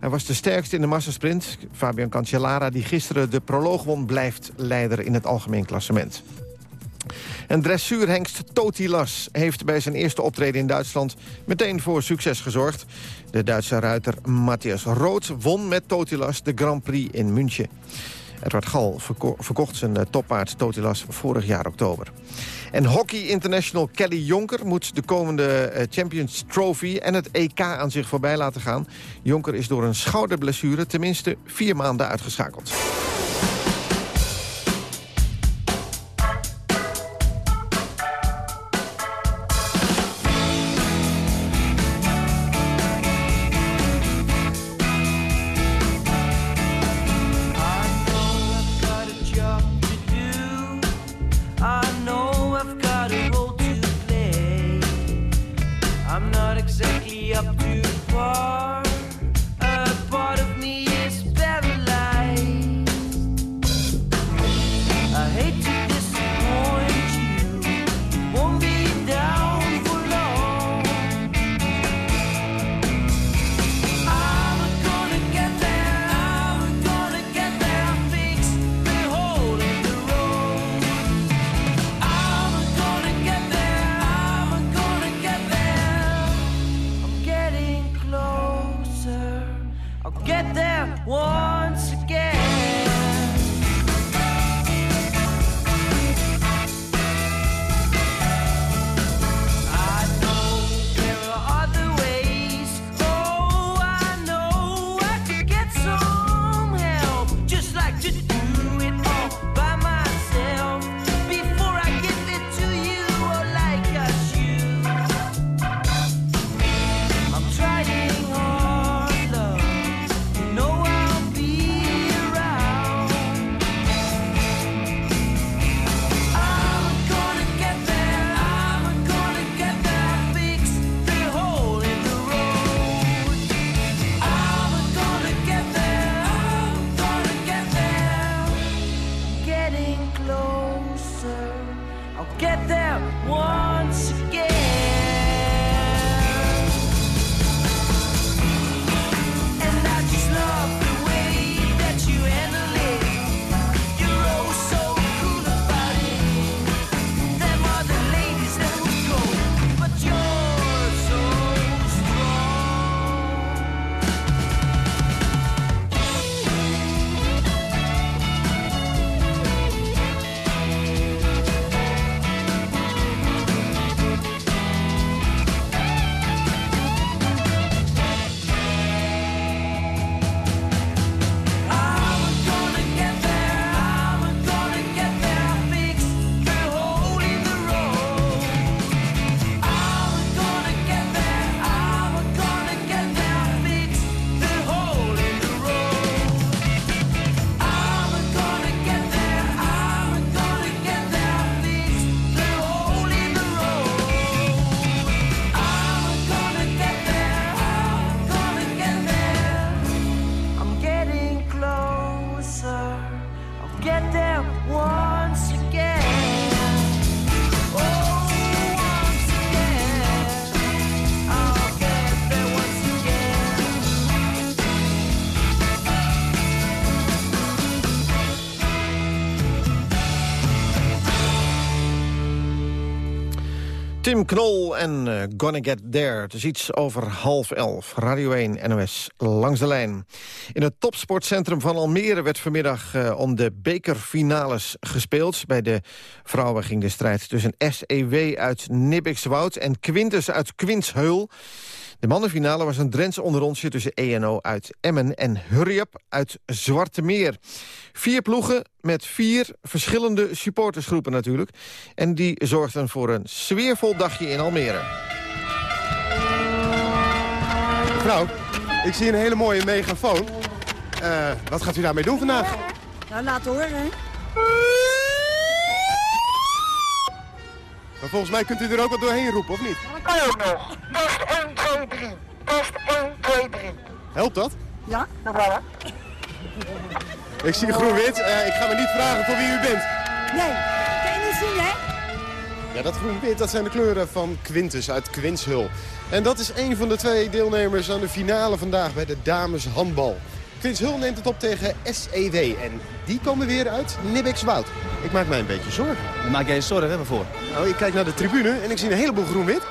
Hij was de sterkste in de massasprint. Fabian Cancellara, die gisteren de proloog won, blijft leider in het algemeen klassement. En dressuurhengst Totilas heeft bij zijn eerste optreden in Duitsland meteen voor succes gezorgd. De Duitse ruiter Matthias Rood won met Totilas de Grand Prix in München. Edward Gal verko verkocht zijn toppaard Totilas vorig jaar oktober. En Hockey International Kelly Jonker moet de komende Champions Trophy en het EK aan zich voorbij laten gaan. Jonker is door een schouderblessure tenminste vier maanden uitgeschakeld. Up too far. Tim Knol en uh, Gonna Get There. Het is iets over half elf. Radio 1, NOS, langs de lijn. In het topsportcentrum van Almere werd vanmiddag uh, om de bekerfinales gespeeld. Bij de vrouwen ging de strijd tussen SEW uit Nibbikswoud en Quintus uit Quintsheul. De mannenfinale was een Drentse onderrondje tussen ENO uit Emmen en Hurry Up uit Zwarte Meer. Vier ploegen met vier verschillende supportersgroepen natuurlijk. En die zorgden voor een sfeervol dagje in Almere. Mevrouw, ik zie een hele mooie megafoon. Uh, wat gaat u daarmee doen vandaag? Nou, laten horen. Maar volgens mij kunt u er ook wat doorheen roepen, of niet? Dat kan je ook nog. Test 1, 2, 3. Test 1, 2, 3. Helpt dat? Ja, dat wel. Ik zie groen-wit. Uh, ik ga me niet vragen voor wie u bent. Nee, kan je niet zien, hè? Ja, dat groen-wit, dat zijn de kleuren van Quintus uit Quinshul. En dat is een van de twee deelnemers aan de finale vandaag bij de dames handbal. Quinshul neemt het op tegen SEW. En die komen weer uit Nibbikswoud. Ik maak mij een beetje zorgen. Daar maak jij je zorgen hè, voor? Nou, ik kijk naar de tribune en ik zie een heleboel groen-wit.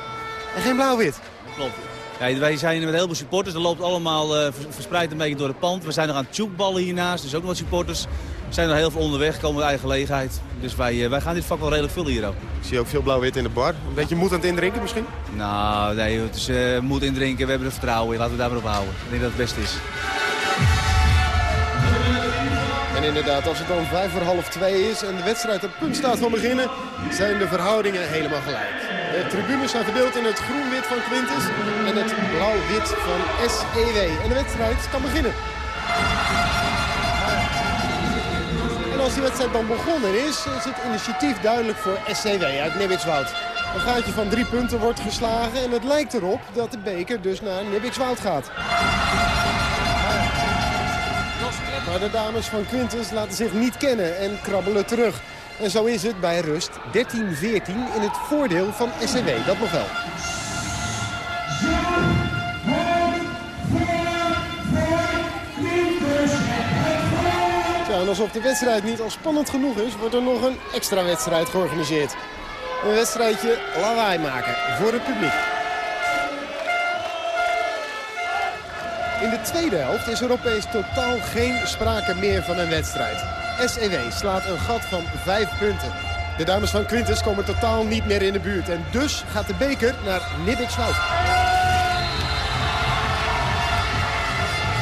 En geen blauw-wit. Klopt. Ja, wij zijn met heel veel supporters. Dat loopt allemaal uh, verspreid een beetje door het pand. We zijn nog aan het tjoekballen hiernaast, dus ook nog wat supporters. We zijn er heel veel onderweg, komen uit eigen gelegenheid. Dus wij, uh, wij gaan dit vak wel redelijk vullen hier ook. Ik zie ook veel blauw-wit in de bar. Een beetje moed aan het indrinken misschien? Nou, nee, het is uh, moed indrinken. We hebben er vertrouwen in. Laten we daar maar op houden. Ik denk dat het beste is. Inderdaad, als het dan vijf voor half twee is en de wedstrijd op punt staat van beginnen, zijn de verhoudingen helemaal gelijk. De tribunes zijn verdeeld in het groen-wit van Quintus en het blauw-wit van SEW. En de wedstrijd kan beginnen. En als die wedstrijd dan begonnen is, is het initiatief duidelijk voor SCW uit Nibbikswoud. Een gaatje van drie punten wordt geslagen en het lijkt erop dat de beker dus naar Nibbikswoud gaat. Maar de dames van Quintus laten zich niet kennen en krabbelen terug. En zo is het bij rust 13-14 in het voordeel van SCW. Dat nog wel. Ja, en alsof de wedstrijd niet al spannend genoeg is, wordt er nog een extra wedstrijd georganiseerd. Een wedstrijdje lawaai maken voor het publiek. In de tweede helft is er opeens totaal geen sprake meer van een wedstrijd. SEW slaat een gat van vijf punten. De dames van Quintus komen totaal niet meer in de buurt. En dus gaat de beker naar Nibbikswoud.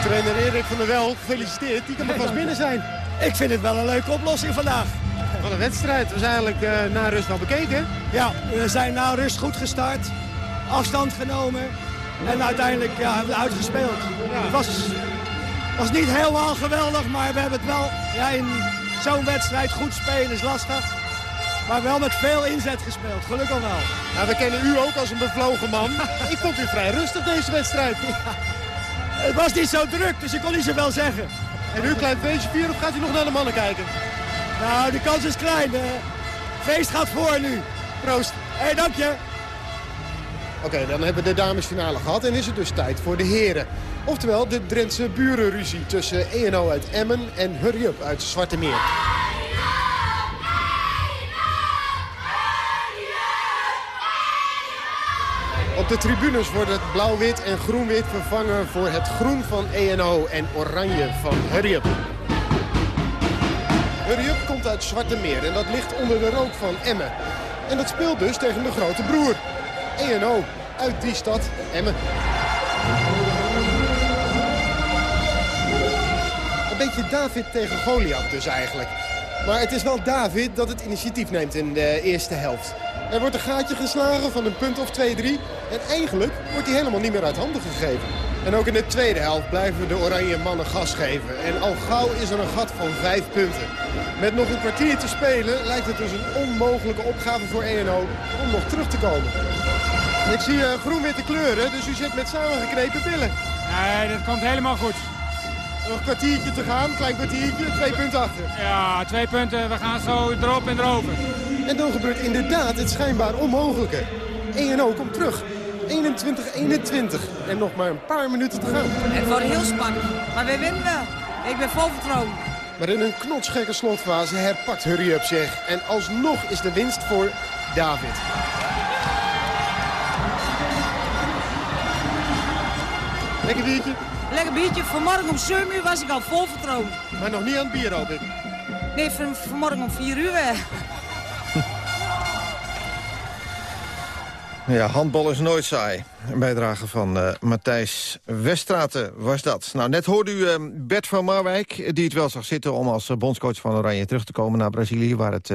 Trainer Erik van der Wel, gefeliciteerd. Die kan er vast binnen zijn. Ik vind het wel een leuke oplossing vandaag. Wat een wedstrijd. We zijn eigenlijk uh, na rust wel bekeken. Ja, we zijn na rust goed gestart. Afstand genomen. En uiteindelijk ja, hebben we uitgespeeld. Het was, was niet helemaal geweldig, maar we hebben het wel ja, in zo'n wedstrijd goed spelen is lastig. Maar wel met veel inzet gespeeld, gelukkig wel. Nou, we kennen u ook als een bevlogen man. ik vond u vrij rustig deze wedstrijd. Het was niet zo druk, dus ik kon niet zoveel zeggen. En u klein feestje vieren of gaat u nog naar de mannen kijken? Nou, de kans is klein. feest gaat voor nu. Proost. Hé, hey, dank je. Oké, dan hebben we de damesfinale gehad en is het dus tijd voor de heren. Oftewel de Drentse burenruzie tussen ENO uit Emmen en Hurry Up uit Zwarte Meer. Op de tribunes wordt het blauw-wit en groen-wit vervangen voor het groen van ENO en oranje van Hurry Up. Hurry Up komt uit Zwarte Meer en dat ligt onder de rook van Emmen. En dat speelt dus tegen de grote broer. ENO uit die stad, Emmen. Een beetje David tegen Goliath dus eigenlijk. Maar het is wel David dat het initiatief neemt in de eerste helft. Er wordt een gaatje geslagen van een punt of 2-3. En eigenlijk wordt hij helemaal niet meer uit handen gegeven. En ook in de tweede helft blijven de oranje mannen gas geven. En al gauw is er een gat van 5 punten. Met nog een kwartier te spelen lijkt het dus een onmogelijke opgave voor ENO om nog terug te komen. Ik zie uh, groen-witte kleuren, dus u zit met samengeknepen billen. Nee, dat komt helemaal goed. Nog een kwartiertje te gaan, klein kwartiertje, twee punten achter. Ja, twee punten, we gaan zo erop en erover. En dan gebeurt inderdaad het schijnbaar onmogelijke. 1-0 komt terug. 21-21. En nog maar een paar minuten te gaan. Het wordt heel spannend. Maar we winnen. Ik ben vol vertrouwen. Maar in een knotsgekke slotfase herpakt Hurry Up zich En alsnog is de winst voor David. Lekker biertje? Lekker biertje. Vanmorgen om 7 uur was ik al vol vertrouwen. Maar nog niet aan het bier. Nee, van, vanmorgen om 4 uur. Ja, handbal is nooit saai. Een bijdrage van eh, Matthijs Westraten was dat. Nou, net hoorde u eh, Bert van Marwijk, die het wel zag zitten... om als eh, bondscoach van Oranje terug te komen naar Brazilië... waar het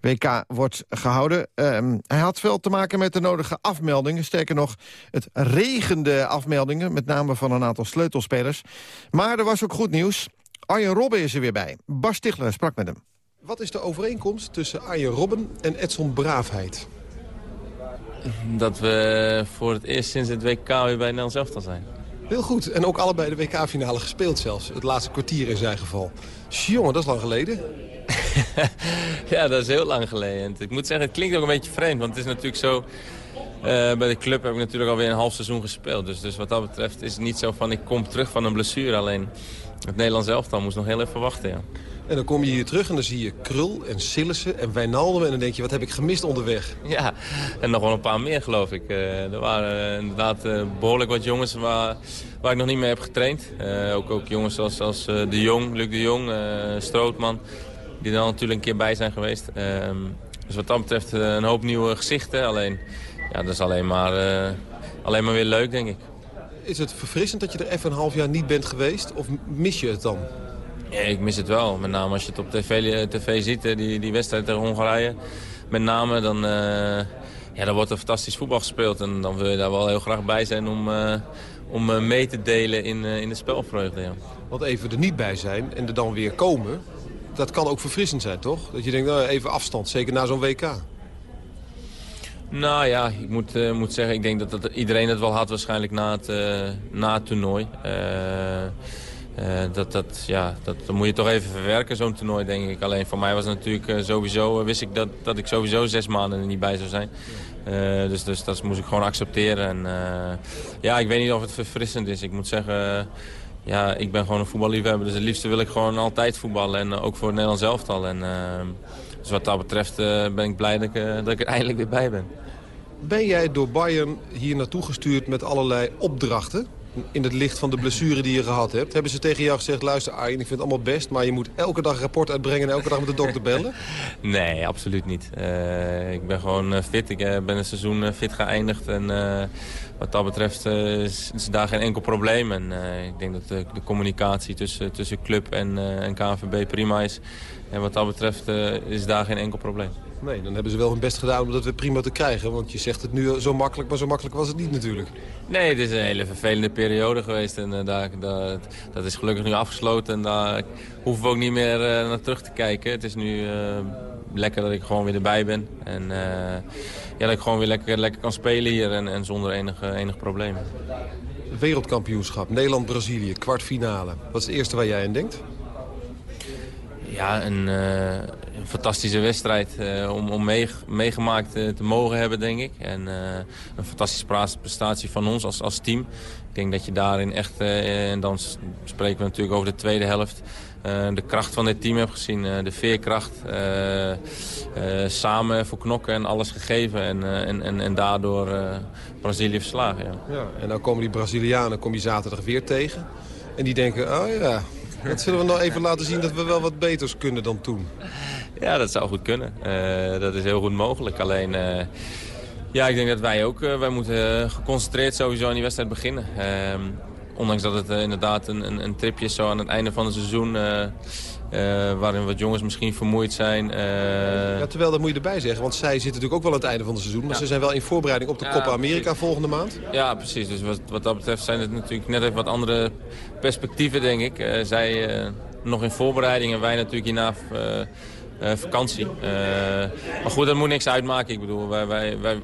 WK wordt gehouden. Ehm, hij had veel te maken met de nodige afmeldingen. Sterker nog, het regende afmeldingen... met name van een aantal sleutelspelers. Maar er was ook goed nieuws. Arjen Robben is er weer bij. Bas Stigler sprak met hem. Wat is de overeenkomst tussen Arjen Robben en Edson Braafheid? Dat we voor het eerst sinds het WK weer bij Nederlands elftal zijn. Heel goed. En ook allebei de WK-finale gespeeld zelfs. Het laatste kwartier in zijn geval. Jongen, dat is lang geleden. ja, dat is heel lang geleden. En ik moet zeggen, het klinkt ook een beetje vreemd. Want het is natuurlijk zo... eh, bij de club heb ik natuurlijk alweer een half seizoen gespeeld. Dus, dus wat dat betreft is het niet zo van ik kom terug van een blessure. Alleen het Nederlands elftal moest nog heel even wachten, ja. En dan kom je hier terug en dan zie je Krul en Sillissen en Wijnaldum. En dan denk je, wat heb ik gemist onderweg? Ja, en nog wel een paar meer geloof ik. Eh, er waren inderdaad eh, behoorlijk wat jongens waar, waar ik nog niet mee heb getraind. Eh, ook, ook jongens als, als De Jong, Luc De Jong, Strootman. Die er natuurlijk een keer bij zijn geweest. Ehm, dus wat dat betreft een hoop nieuwe gezichten. Alleen, ja, dat is alleen maar, alleen maar weer leuk denk ik. Is het verfrissend dat je er even een half jaar niet bent geweest? Of mis je het dan? Ja, ik mis het wel. Met name als je het op tv, eh, tv ziet, eh, die, die wedstrijd tegen Hongarije. Met name, dan, eh, ja, dan wordt er fantastisch voetbal gespeeld. En dan wil je daar wel heel graag bij zijn om, om mee te delen in, in de spelvreugde. Ja. Want even er niet bij zijn en er dan weer komen... dat kan ook verfrissend zijn, toch? Dat je denkt, nou, even afstand, zeker na zo'n WK. Nou ja, ik moet, moet zeggen, ik denk dat, dat iedereen het wel had waarschijnlijk na het, na het toernooi. Eh, eh, dat, dat, ja, dat, moet je toch even verwerken, zo'n toernooi, denk ik. Alleen voor mij was het natuurlijk eh, sowieso, wist ik dat, dat ik sowieso zes maanden er niet bij zou zijn. Eh, dus, dus dat moest ik gewoon accepteren. En, eh, ja, ik weet niet of het verfrissend is. Ik moet zeggen, eh, ja, ik ben gewoon een voetballiefhebber. Dus het liefste wil ik gewoon altijd voetballen. En eh, ook voor het Nederlands elftal. En, eh, dus wat dat betreft eh, ben ik blij dat ik, eh, dat ik er eindelijk weer bij ben. Ben jij door Bayern hier naartoe gestuurd met allerlei opdrachten? In het licht van de blessure die je gehad hebt. Hebben ze tegen jou gezegd, luister Arjen, ik vind het allemaal best... maar je moet elke dag rapport uitbrengen en elke dag met de dokter bellen? Nee, absoluut niet. Eh, ik ben gewoon eh, fit. Ik eh, ben het seizoen fit geëindigd. En wat dat betreft is, is daar geen enkel probleem. En ik denk dat de, de communicatie tussen, tussen club en, en KNVB prima is. En wat dat betreft eh, is daar geen enkel probleem. Nee, dan hebben ze wel hun best gedaan om dat weer prima te krijgen. Want je zegt het nu zo makkelijk, maar zo makkelijk was het niet natuurlijk. Nee, het is een hele vervelende periode geweest. En eh, daar, daar- dat is gelukkig nu afgesloten. En daar hoeven we ook niet meer eh, naar terug te kijken. Het is nu lekker dat ik gewoon weer erbij ben. En ja, dat ik gewoon weer lekker, lekker kan spelen hier. En, en zonder enig, enig probleem. Wereldkampioenschap, Nederland-Brazilië, kwartfinale. Wat is het eerste waar jij aan denkt? Ja, een, eh, een fantastische wedstrijd eh, om, om mee- meegemaakt eh, te mogen hebben, denk ik. En een fantastische prestatie van ons als, als team. Ik denk dat je daarin echt, en dan spreken we natuurlijk over de tweede helft... de kracht van dit team hebt gezien, de veerkracht. samen voor knokken en alles gegeven. En, en, en, en daardoor Brazilië verslagen, ja. Ja, en dan komen die Brazilianen kom je zaterdag weer tegen. En die denken, oh ja, dat zullen we nog even laten zien dat we wel wat beters kunnen dan toen. Ja, dat zou goed kunnen. Eh, dat is heel goed mogelijk. Alleen, eh, ja, ik denk dat wij ook eh, wij moeten geconcentreerd sowieso aan die wedstrijd beginnen. Ehm, ondanks dat het inderdaad een, een, een tripje is zo aan het einde van het seizoen... eh, waarin wat jongens misschien vermoeid zijn. eh, Ja, terwijl, dat moet je erbij zeggen, want zij zitten natuurlijk ook wel aan het einde van het seizoen. Maar ze zijn wel in voorbereiding op de Copa America volgende maand. Ja, precies. Dus wat, wat dat betreft zijn het natuurlijk net even wat andere perspectieven, denk ik. Eh, zij nog in voorbereiding en wij natuurlijk hierna eh, vakantie. Maar goed, dat moet niks uitmaken. Ik bedoel, wij, wij, wij,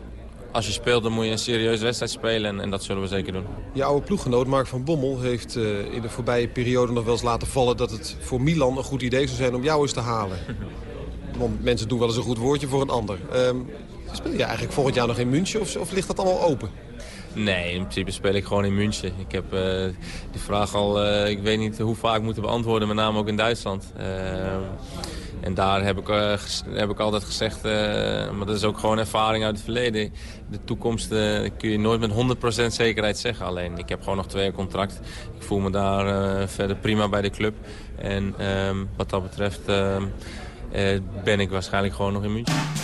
als je speelt, dan moet je een serieuze wedstrijd spelen. En, en dat zullen we zeker doen. Je oude ploeggenoot Mark van Bommel heeft eh, in de voorbije periode nog wel eens laten vallen... dat het voor Milan een goed idee zou zijn om jou eens te halen. Want mensen doen wel eens een goed woordje voor een ander. Ehm, speel je eigenlijk volgend jaar nog in München of, of ligt dat allemaal open? Nee, in principe speel ik gewoon in München. Ik heb eh, die vraag al, eh, ik weet niet hoe vaak moeten beantwoorden, met name ook in Duitsland. Eh, En daar heb ik, uh, heb ik altijd gezegd, uh, maar dat is ook gewoon ervaring uit het verleden. De toekomst uh, kun je nooit met 100% zekerheid zeggen. Alleen, ik heb gewoon nog twee jaar contract. Ik voel me daar verder prima bij de club. En ehm, wat dat betreft ehm, ben ik waarschijnlijk gewoon nog in München.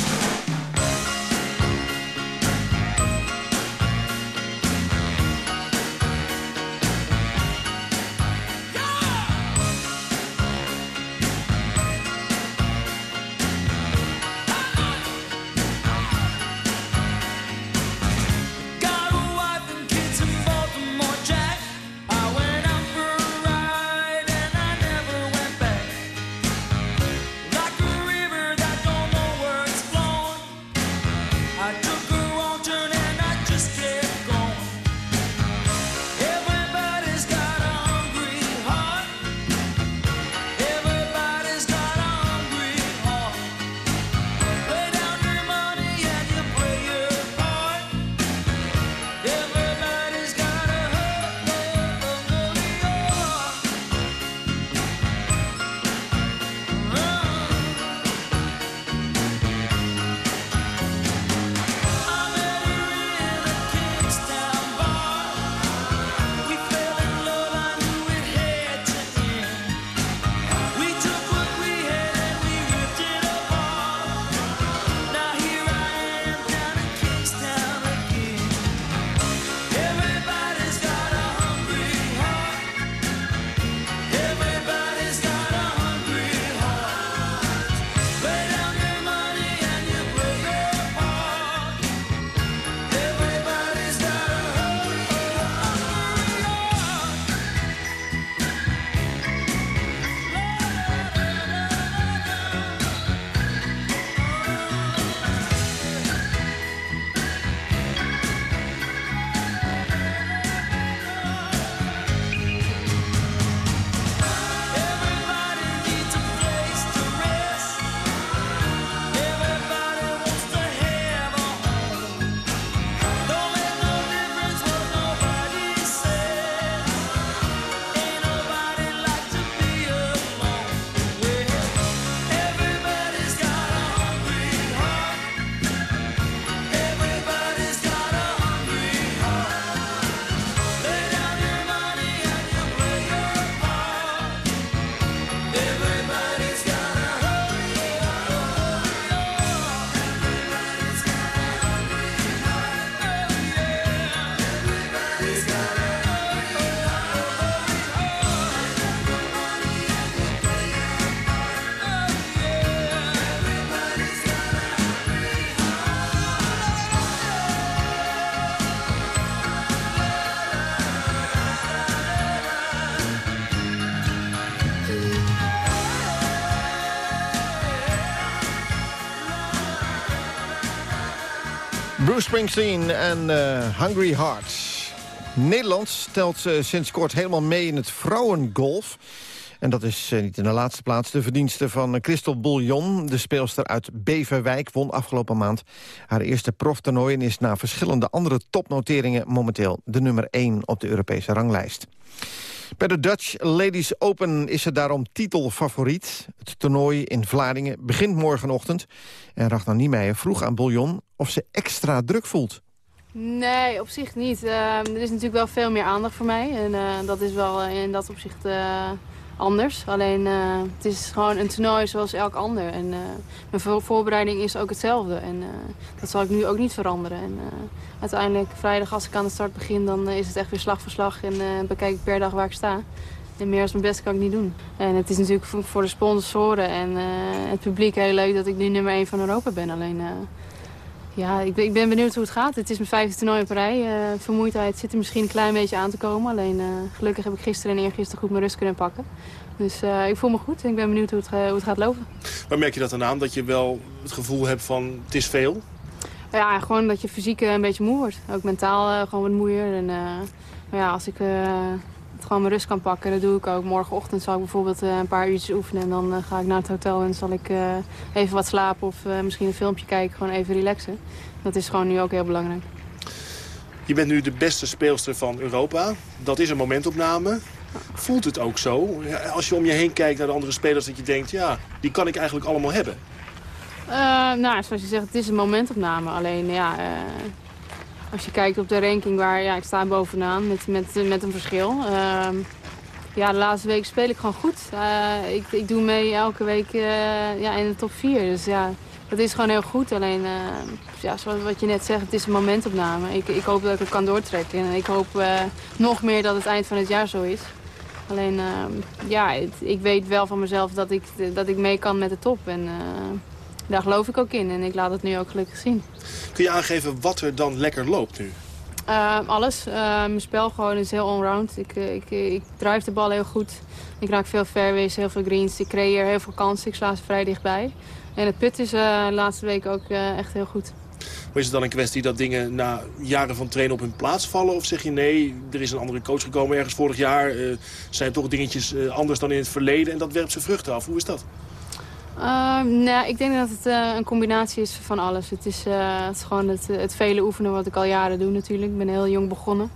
Bruce Springsteen en uh, Hungry Hearts. Nederland stelt sinds kort helemaal mee in het vrouwengolf. En dat is uh, niet in de laatste plaats de verdienste van Christel Bouillon. De speelster uit Beverwijk won afgelopen maand haar eerste proftoernooi... en is na verschillende andere topnoteringen momenteel de nummer 1 op de Europese ranglijst. Bij de Dutch Ladies Open is ze daarom titelfavoriet. Het toernooi in Vlaardingen begint morgenochtend. En Ragnar Niemeyer vroeg aan Bouillon of ze extra druk voelt. Nee, op zich niet. Uh, er is natuurlijk wel veel meer aandacht voor mij. En uh, dat is wel uh, in dat opzicht anders. Alleen het is gewoon een toernooi zoals elk ander. En mijn voorbereiding is ook hetzelfde. En dat zal ik nu ook niet veranderen. En uiteindelijk vrijdag als ik aan de start begin, dan is het echt weer slag voor slag. En bekijk ik per dag waar ik sta. En meer als mijn best kan ik niet doen. En het is natuurlijk voor de sponsoren en het publiek heel leuk dat ik nu nummer 1 van Europa ben. Alleen ja, ik ben, ik ben, benieuwd hoe het gaat. Het is mijn vijfde toernooi op rij. Uh, vermoeidheid zit er misschien een klein beetje aan te komen. Alleen uh, gelukkig heb ik gisteren en eergisteren goed mijn rust kunnen pakken. Dus uh, ik voel me goed en ik ben benieuwd hoe het, hoe het gaat lopen. Waar merk je dat dan aan? Dat je wel het gevoel hebt van het is veel? Ja, gewoon dat je fysiek een beetje moe wordt. Ook mentaal gewoon wat moeier. En, maar ja, als ik gewoon mijn rust kan pakken. Dat doe ik ook. Morgenochtend zal ik bijvoorbeeld uh, een paar uurtjes oefenen. En dan uh, ga ik naar het hotel en zal ik uh, even wat slapen of misschien een filmpje kijken. Gewoon even relaxen. Dat is gewoon nu ook heel belangrijk. Je bent nu de beste speelster van Europa. Dat is een momentopname. Voelt het ook zo? Als je om je heen kijkt naar de andere spelers, dat je denkt... ja, die kan ik eigenlijk allemaal hebben. Uh, nou, zoals je zegt, het is een momentopname. Alleen, ja, uh, als je kijkt op de ranking waar ja, ik sta bovenaan met, met, met een verschil. Uh, ja, de laatste week speel ik gewoon goed. ik, ik doe mee elke week ja, in de top 4. Dus ja, dat is gewoon heel goed. Alleen, ja, zoals wat je net zegt, het is een momentopname. Ik, ik hoop dat ik het kan doortrekken. En ik hoop nog meer dat het eind van het jaar zo is. Alleen, ja, ik weet wel van mezelf dat ik, dat ik mee kan met de top. En, daar geloof ik ook in en ik laat het nu ook gelukkig zien. Kun je aangeven wat er dan lekker loopt nu? Uh, alles. Uh, mijn spel gewoon is heel allround. Ik, uh, ik, ik drive de bal heel goed. Ik raak veel fairways, heel veel greens. Ik creëer heel veel kansen. Ik sla ze vrij dichtbij. En het put is de laatste week ook echt heel goed. Maar is het dan een kwestie dat dingen na jaren van trainen op hun plaats vallen? Of zeg je nee, er is een andere coach gekomen ergens vorig jaar. zijn toch dingetjes anders dan in het verleden en dat werpt zijn vruchten af. Hoe is dat? Uh, nee, ik denk dat het uh, een combinatie is van alles. Het is, uh, het is gewoon het, het, vele oefenen wat ik al jaren doe natuurlijk. Ik ben heel jong begonnen.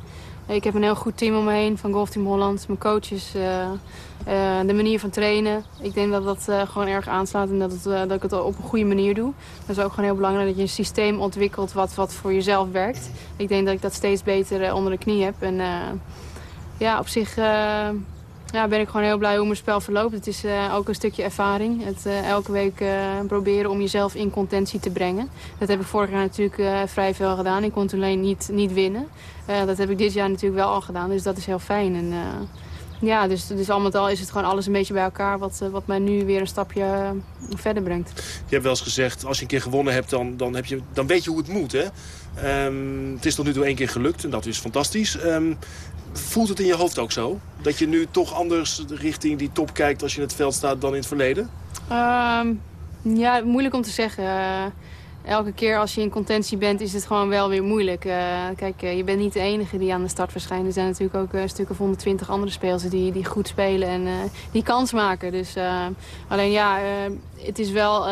Ik heb een heel goed team om me heen van Golfteam Holland. Mijn coaches, eh, de manier van trainen. Ik denk dat dat gewoon erg aanslaat en dat, het, dat ik het op een goede manier doe. Dat is ook gewoon heel belangrijk dat je een systeem ontwikkelt wat, wat voor jezelf werkt. Ik denk dat ik dat steeds beter onder de knie heb. En ja, op zich ja, ben ik gewoon heel blij hoe mijn spel verloopt. Het is uh, ook een stukje ervaring. Het uh, elke week uh, proberen om jezelf in contentie te brengen. Dat heb ik vorig jaar natuurlijk vrij veel gedaan. Ik kon toen alleen niet, niet winnen. dat heb ik dit jaar natuurlijk wel al gedaan. Dus dat is heel fijn. En, ja, dus, dus al met al is het gewoon alles een beetje bij elkaar... wat, wat mij nu weer een stapje verder brengt. Je hebt wel eens gezegd, als je een keer gewonnen hebt... dan, dan, heb je, dan weet je hoe het moet, hè? Um, het is tot nu toe één keer gelukt en dat is fantastisch. Um, Voelt het in je hoofd ook zo? Dat je nu toch anders richting die top kijkt als je in het veld staat dan in het verleden? Um, ja, moeilijk om te zeggen. Uh, elke keer als je in contentie bent is het gewoon wel weer moeilijk. Uh, kijk, uh, je bent niet de enige die aan de start verschijnt. Er zijn natuurlijk ook een stuk of 120 andere spelers die, die goed spelen en die kans maken. Dus alleen ja, het is wel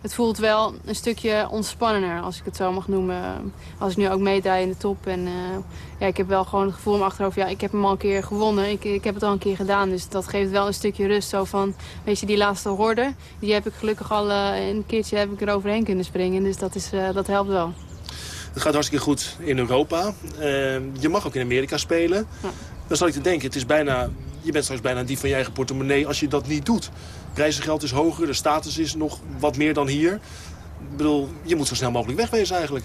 het voelt wel een stukje ontspannender, als ik het zo mag noemen. Als ik nu ook meedraai in de top. En uh, ja, ik heb wel gewoon het gevoel in mijn achterhoofd, ja, ik heb hem al een keer gewonnen. Ik, ik heb het al een keer gedaan, dus dat geeft wel een stukje rust. Zo van, weet je, die laatste horde, die heb ik gelukkig al uh, een keertje heb ik er overheen kunnen springen. Dus dat, is, uh, dat helpt wel. Het gaat hartstikke goed in Europa. je mag ook in Amerika spelen. Ja. Dan zal ik te denken, het is bijna, je bent straks bijna die van je eigen portemonnee als je dat niet doet prijzengeld is hoger, de status is nog wat meer dan hier. Ik bedoel, je moet zo snel mogelijk wegwezen eigenlijk.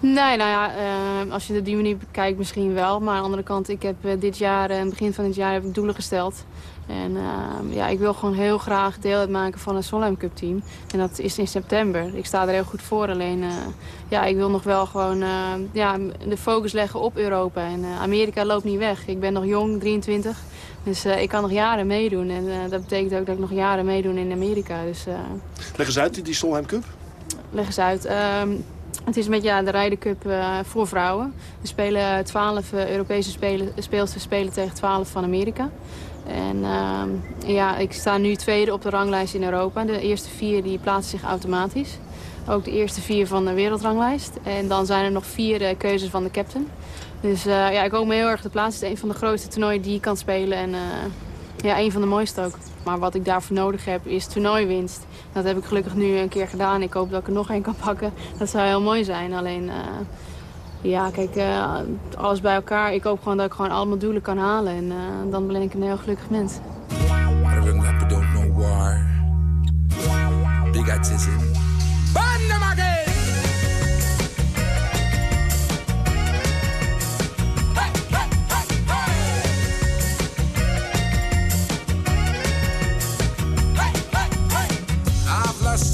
Nee, nou ja, uh, als je op die manier bekijkt misschien wel. Maar aan de andere kant, ik heb uh, dit jaar, uh, begin van dit jaar, heb ik doelen gesteld. En ehm, ja, ik wil gewoon heel graag deel uitmaken van een Solheim Cup team. En dat is in september. Ik sta er heel goed voor. Alleen, eh, ja, ik wil nog wel gewoon ja, de focus leggen op Europa. En Amerika loopt niet weg. Ik ben nog jong, 23. Dus ik kan nog jaren meedoen. En dat betekent ook dat ik nog jaren meedoen in Amerika. Dus. Leg eens uit, die Solheim Cup. Leg eens uit. Um, het is met ja, de Ryder Cup voor vrouwen. We spelen 12 Europese spelen, speelsters spelen tegen 12 van Amerika. En ehm, ja, ik sta nu tweede op de ranglijst in Europa. De eerste vier die plaatsen zich automatisch. Ook de eerste vier van de wereldranglijst. En dan zijn er nog vier keuzes van de captain. Dus ja, ik hoop me heel erg de plaats. Het is een van de grootste toernooien die je kan spelen. En ja, een van de mooiste ook. Maar wat ik daarvoor nodig heb is toernooiwinst. Dat heb ik gelukkig nu een keer gedaan. Ik hoop dat ik er nog één kan pakken. Dat zou heel mooi zijn. Alleen, uh, ja, kijk, alles bij elkaar. Ik hoop gewoon dat ik gewoon allemaal doelen kan halen. En dan ben ik een heel gelukkig mens. Big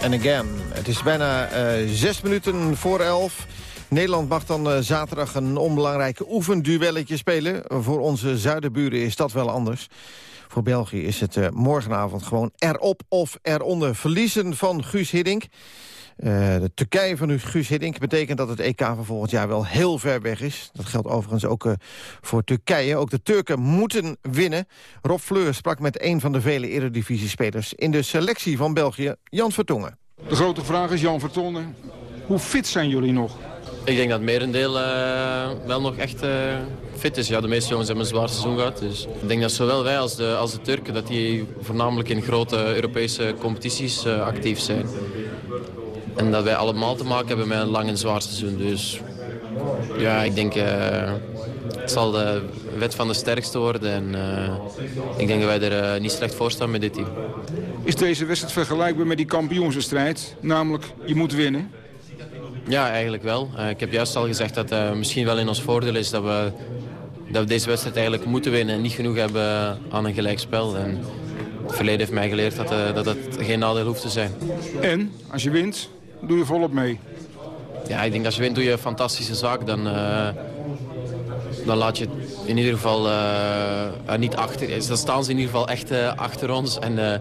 En again. Het is bijna eh, zes minuten voor elf. Nederland mag dan eh, zaterdag een onbelangrijke oefenduelletje spelen. Voor onze zuidenburen is dat wel anders. Voor België is het eh, morgenavond gewoon erop of eronder. Verliezen van Guus Hiddink. Eh, de Turkije van Guus Hiddink betekent dat het EK van volgend jaar wel heel ver weg is. Dat geldt overigens ook eh, voor Turkije. Ook de Turken moeten winnen. Rob Fleur sprak met een van de vele eredivisiespelers... in de selectie van België, Jan Vertongen. De grote vraag is, Jan Vertongen, hoe fit zijn jullie nog? Ik denk dat het merendeel eh, wel nog echt eh, fit is. Ja, de meeste jongens hebben een zwaar seizoen gehad. Dus ik denk dat zowel wij als de, als de Turken dat die voornamelijk in grote Europese competities eh, actief zijn. En dat wij allemaal te maken hebben met een lang en zwaar seizoen. Dus ja, ik denk uh, het zal de wet van de sterkste worden. En uh, ik denk dat wij er uh, niet slecht voor staan met dit team. Is deze wedstrijd vergelijkbaar met die kampioenswedstrijd? Namelijk, je moet winnen. Ja, eigenlijk wel. Uh, ik heb juist al gezegd dat het misschien wel in ons voordeel is dat we, dat we deze wedstrijd eigenlijk moeten winnen en niet genoeg hebben aan een gelijkspel. En het verleden heeft mij geleerd dat, dat het geen nadeel hoeft te zijn. En, als je wint, doe je volop mee? Ja, ik denk als je wint doe je een fantastische zaak. Dan, dan laat je in ieder geval er niet achter. Dan staan ze in ieder geval echt achter ons. En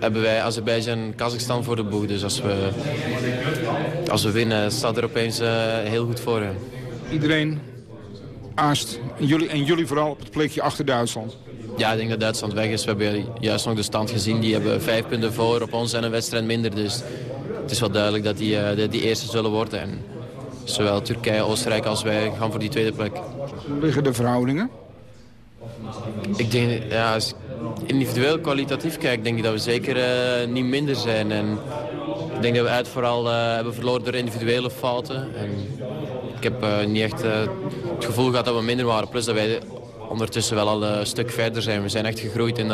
hebben wij Azerbeidzjan en Kazachstan voor de boeg. Dus als we, als we winnen, staat er opeens heel goed voor. Hè. Iedereen aast, en jullie, en jullie vooral op het plekje achter Duitsland. Ja, ik denk dat Duitsland weg is. We hebben juist nog de stand gezien. Die hebben vijf punten voor op ons en een wedstrijd minder. Dus het is wel duidelijk dat die, uh, die, die eerste zullen worden. En zowel Turkije, Oostenrijk als wij gaan voor die tweede plek. Hoe liggen de verhoudingen? Ik denk, ja, als ik individueel kwalitatief kijk, denk ik dat we zeker uh, niet minder zijn. En ik denk dat we uit vooral uh, hebben verloren door individuele fouten. En ik heb uh, niet echt het gevoel gehad dat we minder waren. Plus dat wij ondertussen wel al een stuk verder zijn. We zijn echt gegroeid in,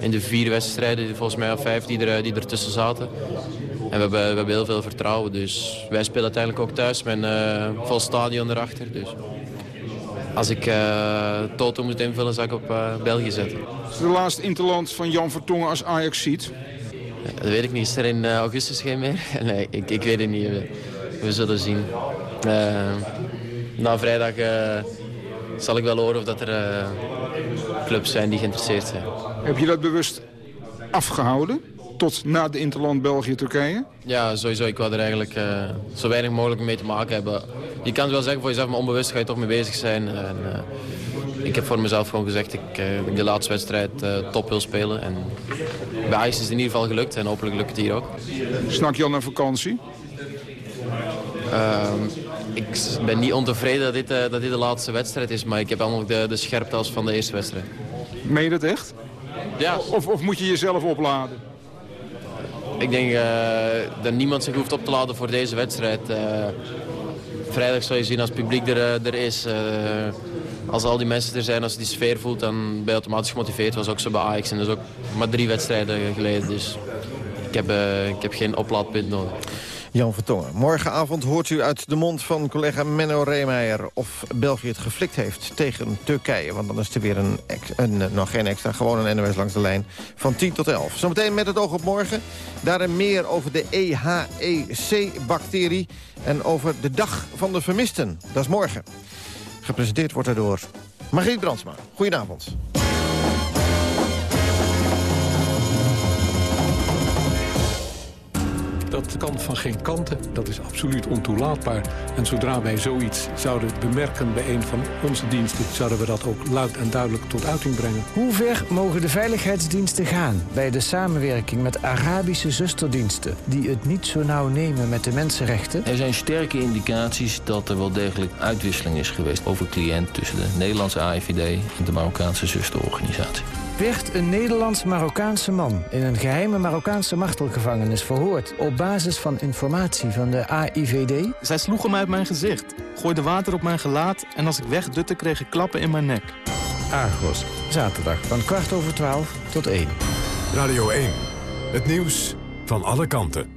in de vier wedstrijden, volgens mij of vijf, die, er, die ertussen zaten. En we hebben, we hebben heel veel vertrouwen. Dus wij spelen uiteindelijk ook thuis met een vol stadion erachter. Dus als ik uh, Toto moet invullen, zou ik op uh, België zetten. Is de laatste interland van Jan Vertongen als Ajax ziet? Dat weet ik niet. Is er in uh, augustus geen meer? nee, ik, ik weet het niet. We, we zullen zien. na vrijdag eh, zal ik wel horen of dat er eh, clubs zijn die geïnteresseerd zijn. Heb je dat bewust afgehouden? Tot na de Interland België-Turkije? Ja, sowieso. Ik wil er eigenlijk eh, zo weinig mogelijk mee te maken hebben. Je kan het wel zeggen voor jezelf, maar onbewust ga je toch mee bezig zijn. En, eh, ik heb voor mezelf gewoon gezegd dat ik uh, de laatste wedstrijd top wil spelen. En bij is het in ieder geval gelukt en hopelijk lukt het hier ook. Snak je al naar vakantie? Ehm, ik ben niet ontevreden dat dit, dat dit de laatste wedstrijd is, maar ik heb allemaal de, de scherpte als van de eerste wedstrijd. Meen je dat echt? Ja. Of, of moet je jezelf opladen? Ik denk uh, dat niemand zich hoeft op te laden voor deze wedstrijd. Uh, vrijdag zal je zien als het publiek er, er is. Als al die mensen er zijn, als je die sfeer voelt, dan ben je automatisch gemotiveerd. Dat was ook zo bij Ajax en dat is ook maar drie wedstrijden geleden. Dus ik heb, ik heb geen oplaadpunt nodig. Jan Vertongen. Morgenavond hoort u uit de mond van collega Menno Reemeijer... of België het geflikt heeft tegen Turkije. Want dan is er weer een, een, nog geen extra, gewoon een NOS langs de lijn van 10 tot 11. Zometeen met het oog op morgen. Daarin meer over de EHEC-bacterie... en over de dag van de vermisten. Dat is morgen. Gepresenteerd wordt er door Margriet Brandsma. Goedenavond. Dat kan van geen kanten. Dat is absoluut ontoelaatbaar. En zodra wij zoiets zouden bemerken bij een van onze diensten... zouden we dat ook luid en duidelijk tot uiting brengen. Hoe ver mogen de veiligheidsdiensten gaan... bij de samenwerking met Arabische zusterdiensten... die het niet zo nauw nemen met de mensenrechten? Er zijn sterke indicaties dat er wel degelijk uitwisseling is geweest... over cliënt tussen de Nederlandse AIVD en de Marokkaanse zusterorganisatie werd een Nederlands-Marokkaanse man in een geheime Marokkaanse martelgevangenis verhoord op basis van informatie van de AIVD? Zij sloegen mij uit mijn gezicht, gooiden water op mijn gelaat en als ik wegdutte kreeg ik klappen in mijn nek. Argos, zaterdag van kwart over twaalf tot één. Radio 1, het nieuws van alle kanten.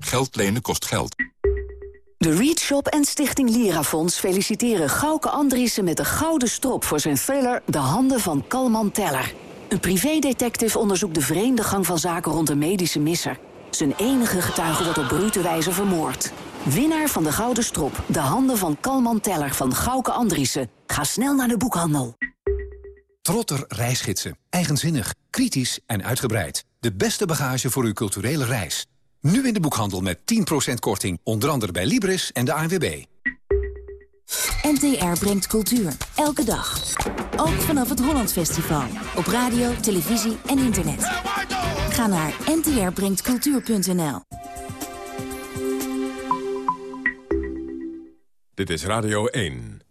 Geld lenen kost geld. De Read Shop en Stichting Lirafonds feliciteren Gauke Andriessen met de gouden strop voor zijn thriller De Handen van Kalman Teller. Een privédetective onderzoekt de vreemde gang van zaken rond een medische misser. Zijn enige getuige wordt op brute wijze vermoord. Winnaar van de gouden strop, De Handen van Kalman Teller van Gauke Andriessen. Ga snel naar de boekhandel. Trotter reisgidsen. Eigenzinnig, kritisch en uitgebreid. De beste bagage voor uw culturele reis. Nu in de boekhandel met 10% korting, onder andere bij Libris en de ANWB. NTR brengt cultuur, elke dag. Ook vanaf het Holland Festival. Op radio, televisie en internet. Ga naar ntrbrengtcultuur.nl Dit is Radio 1.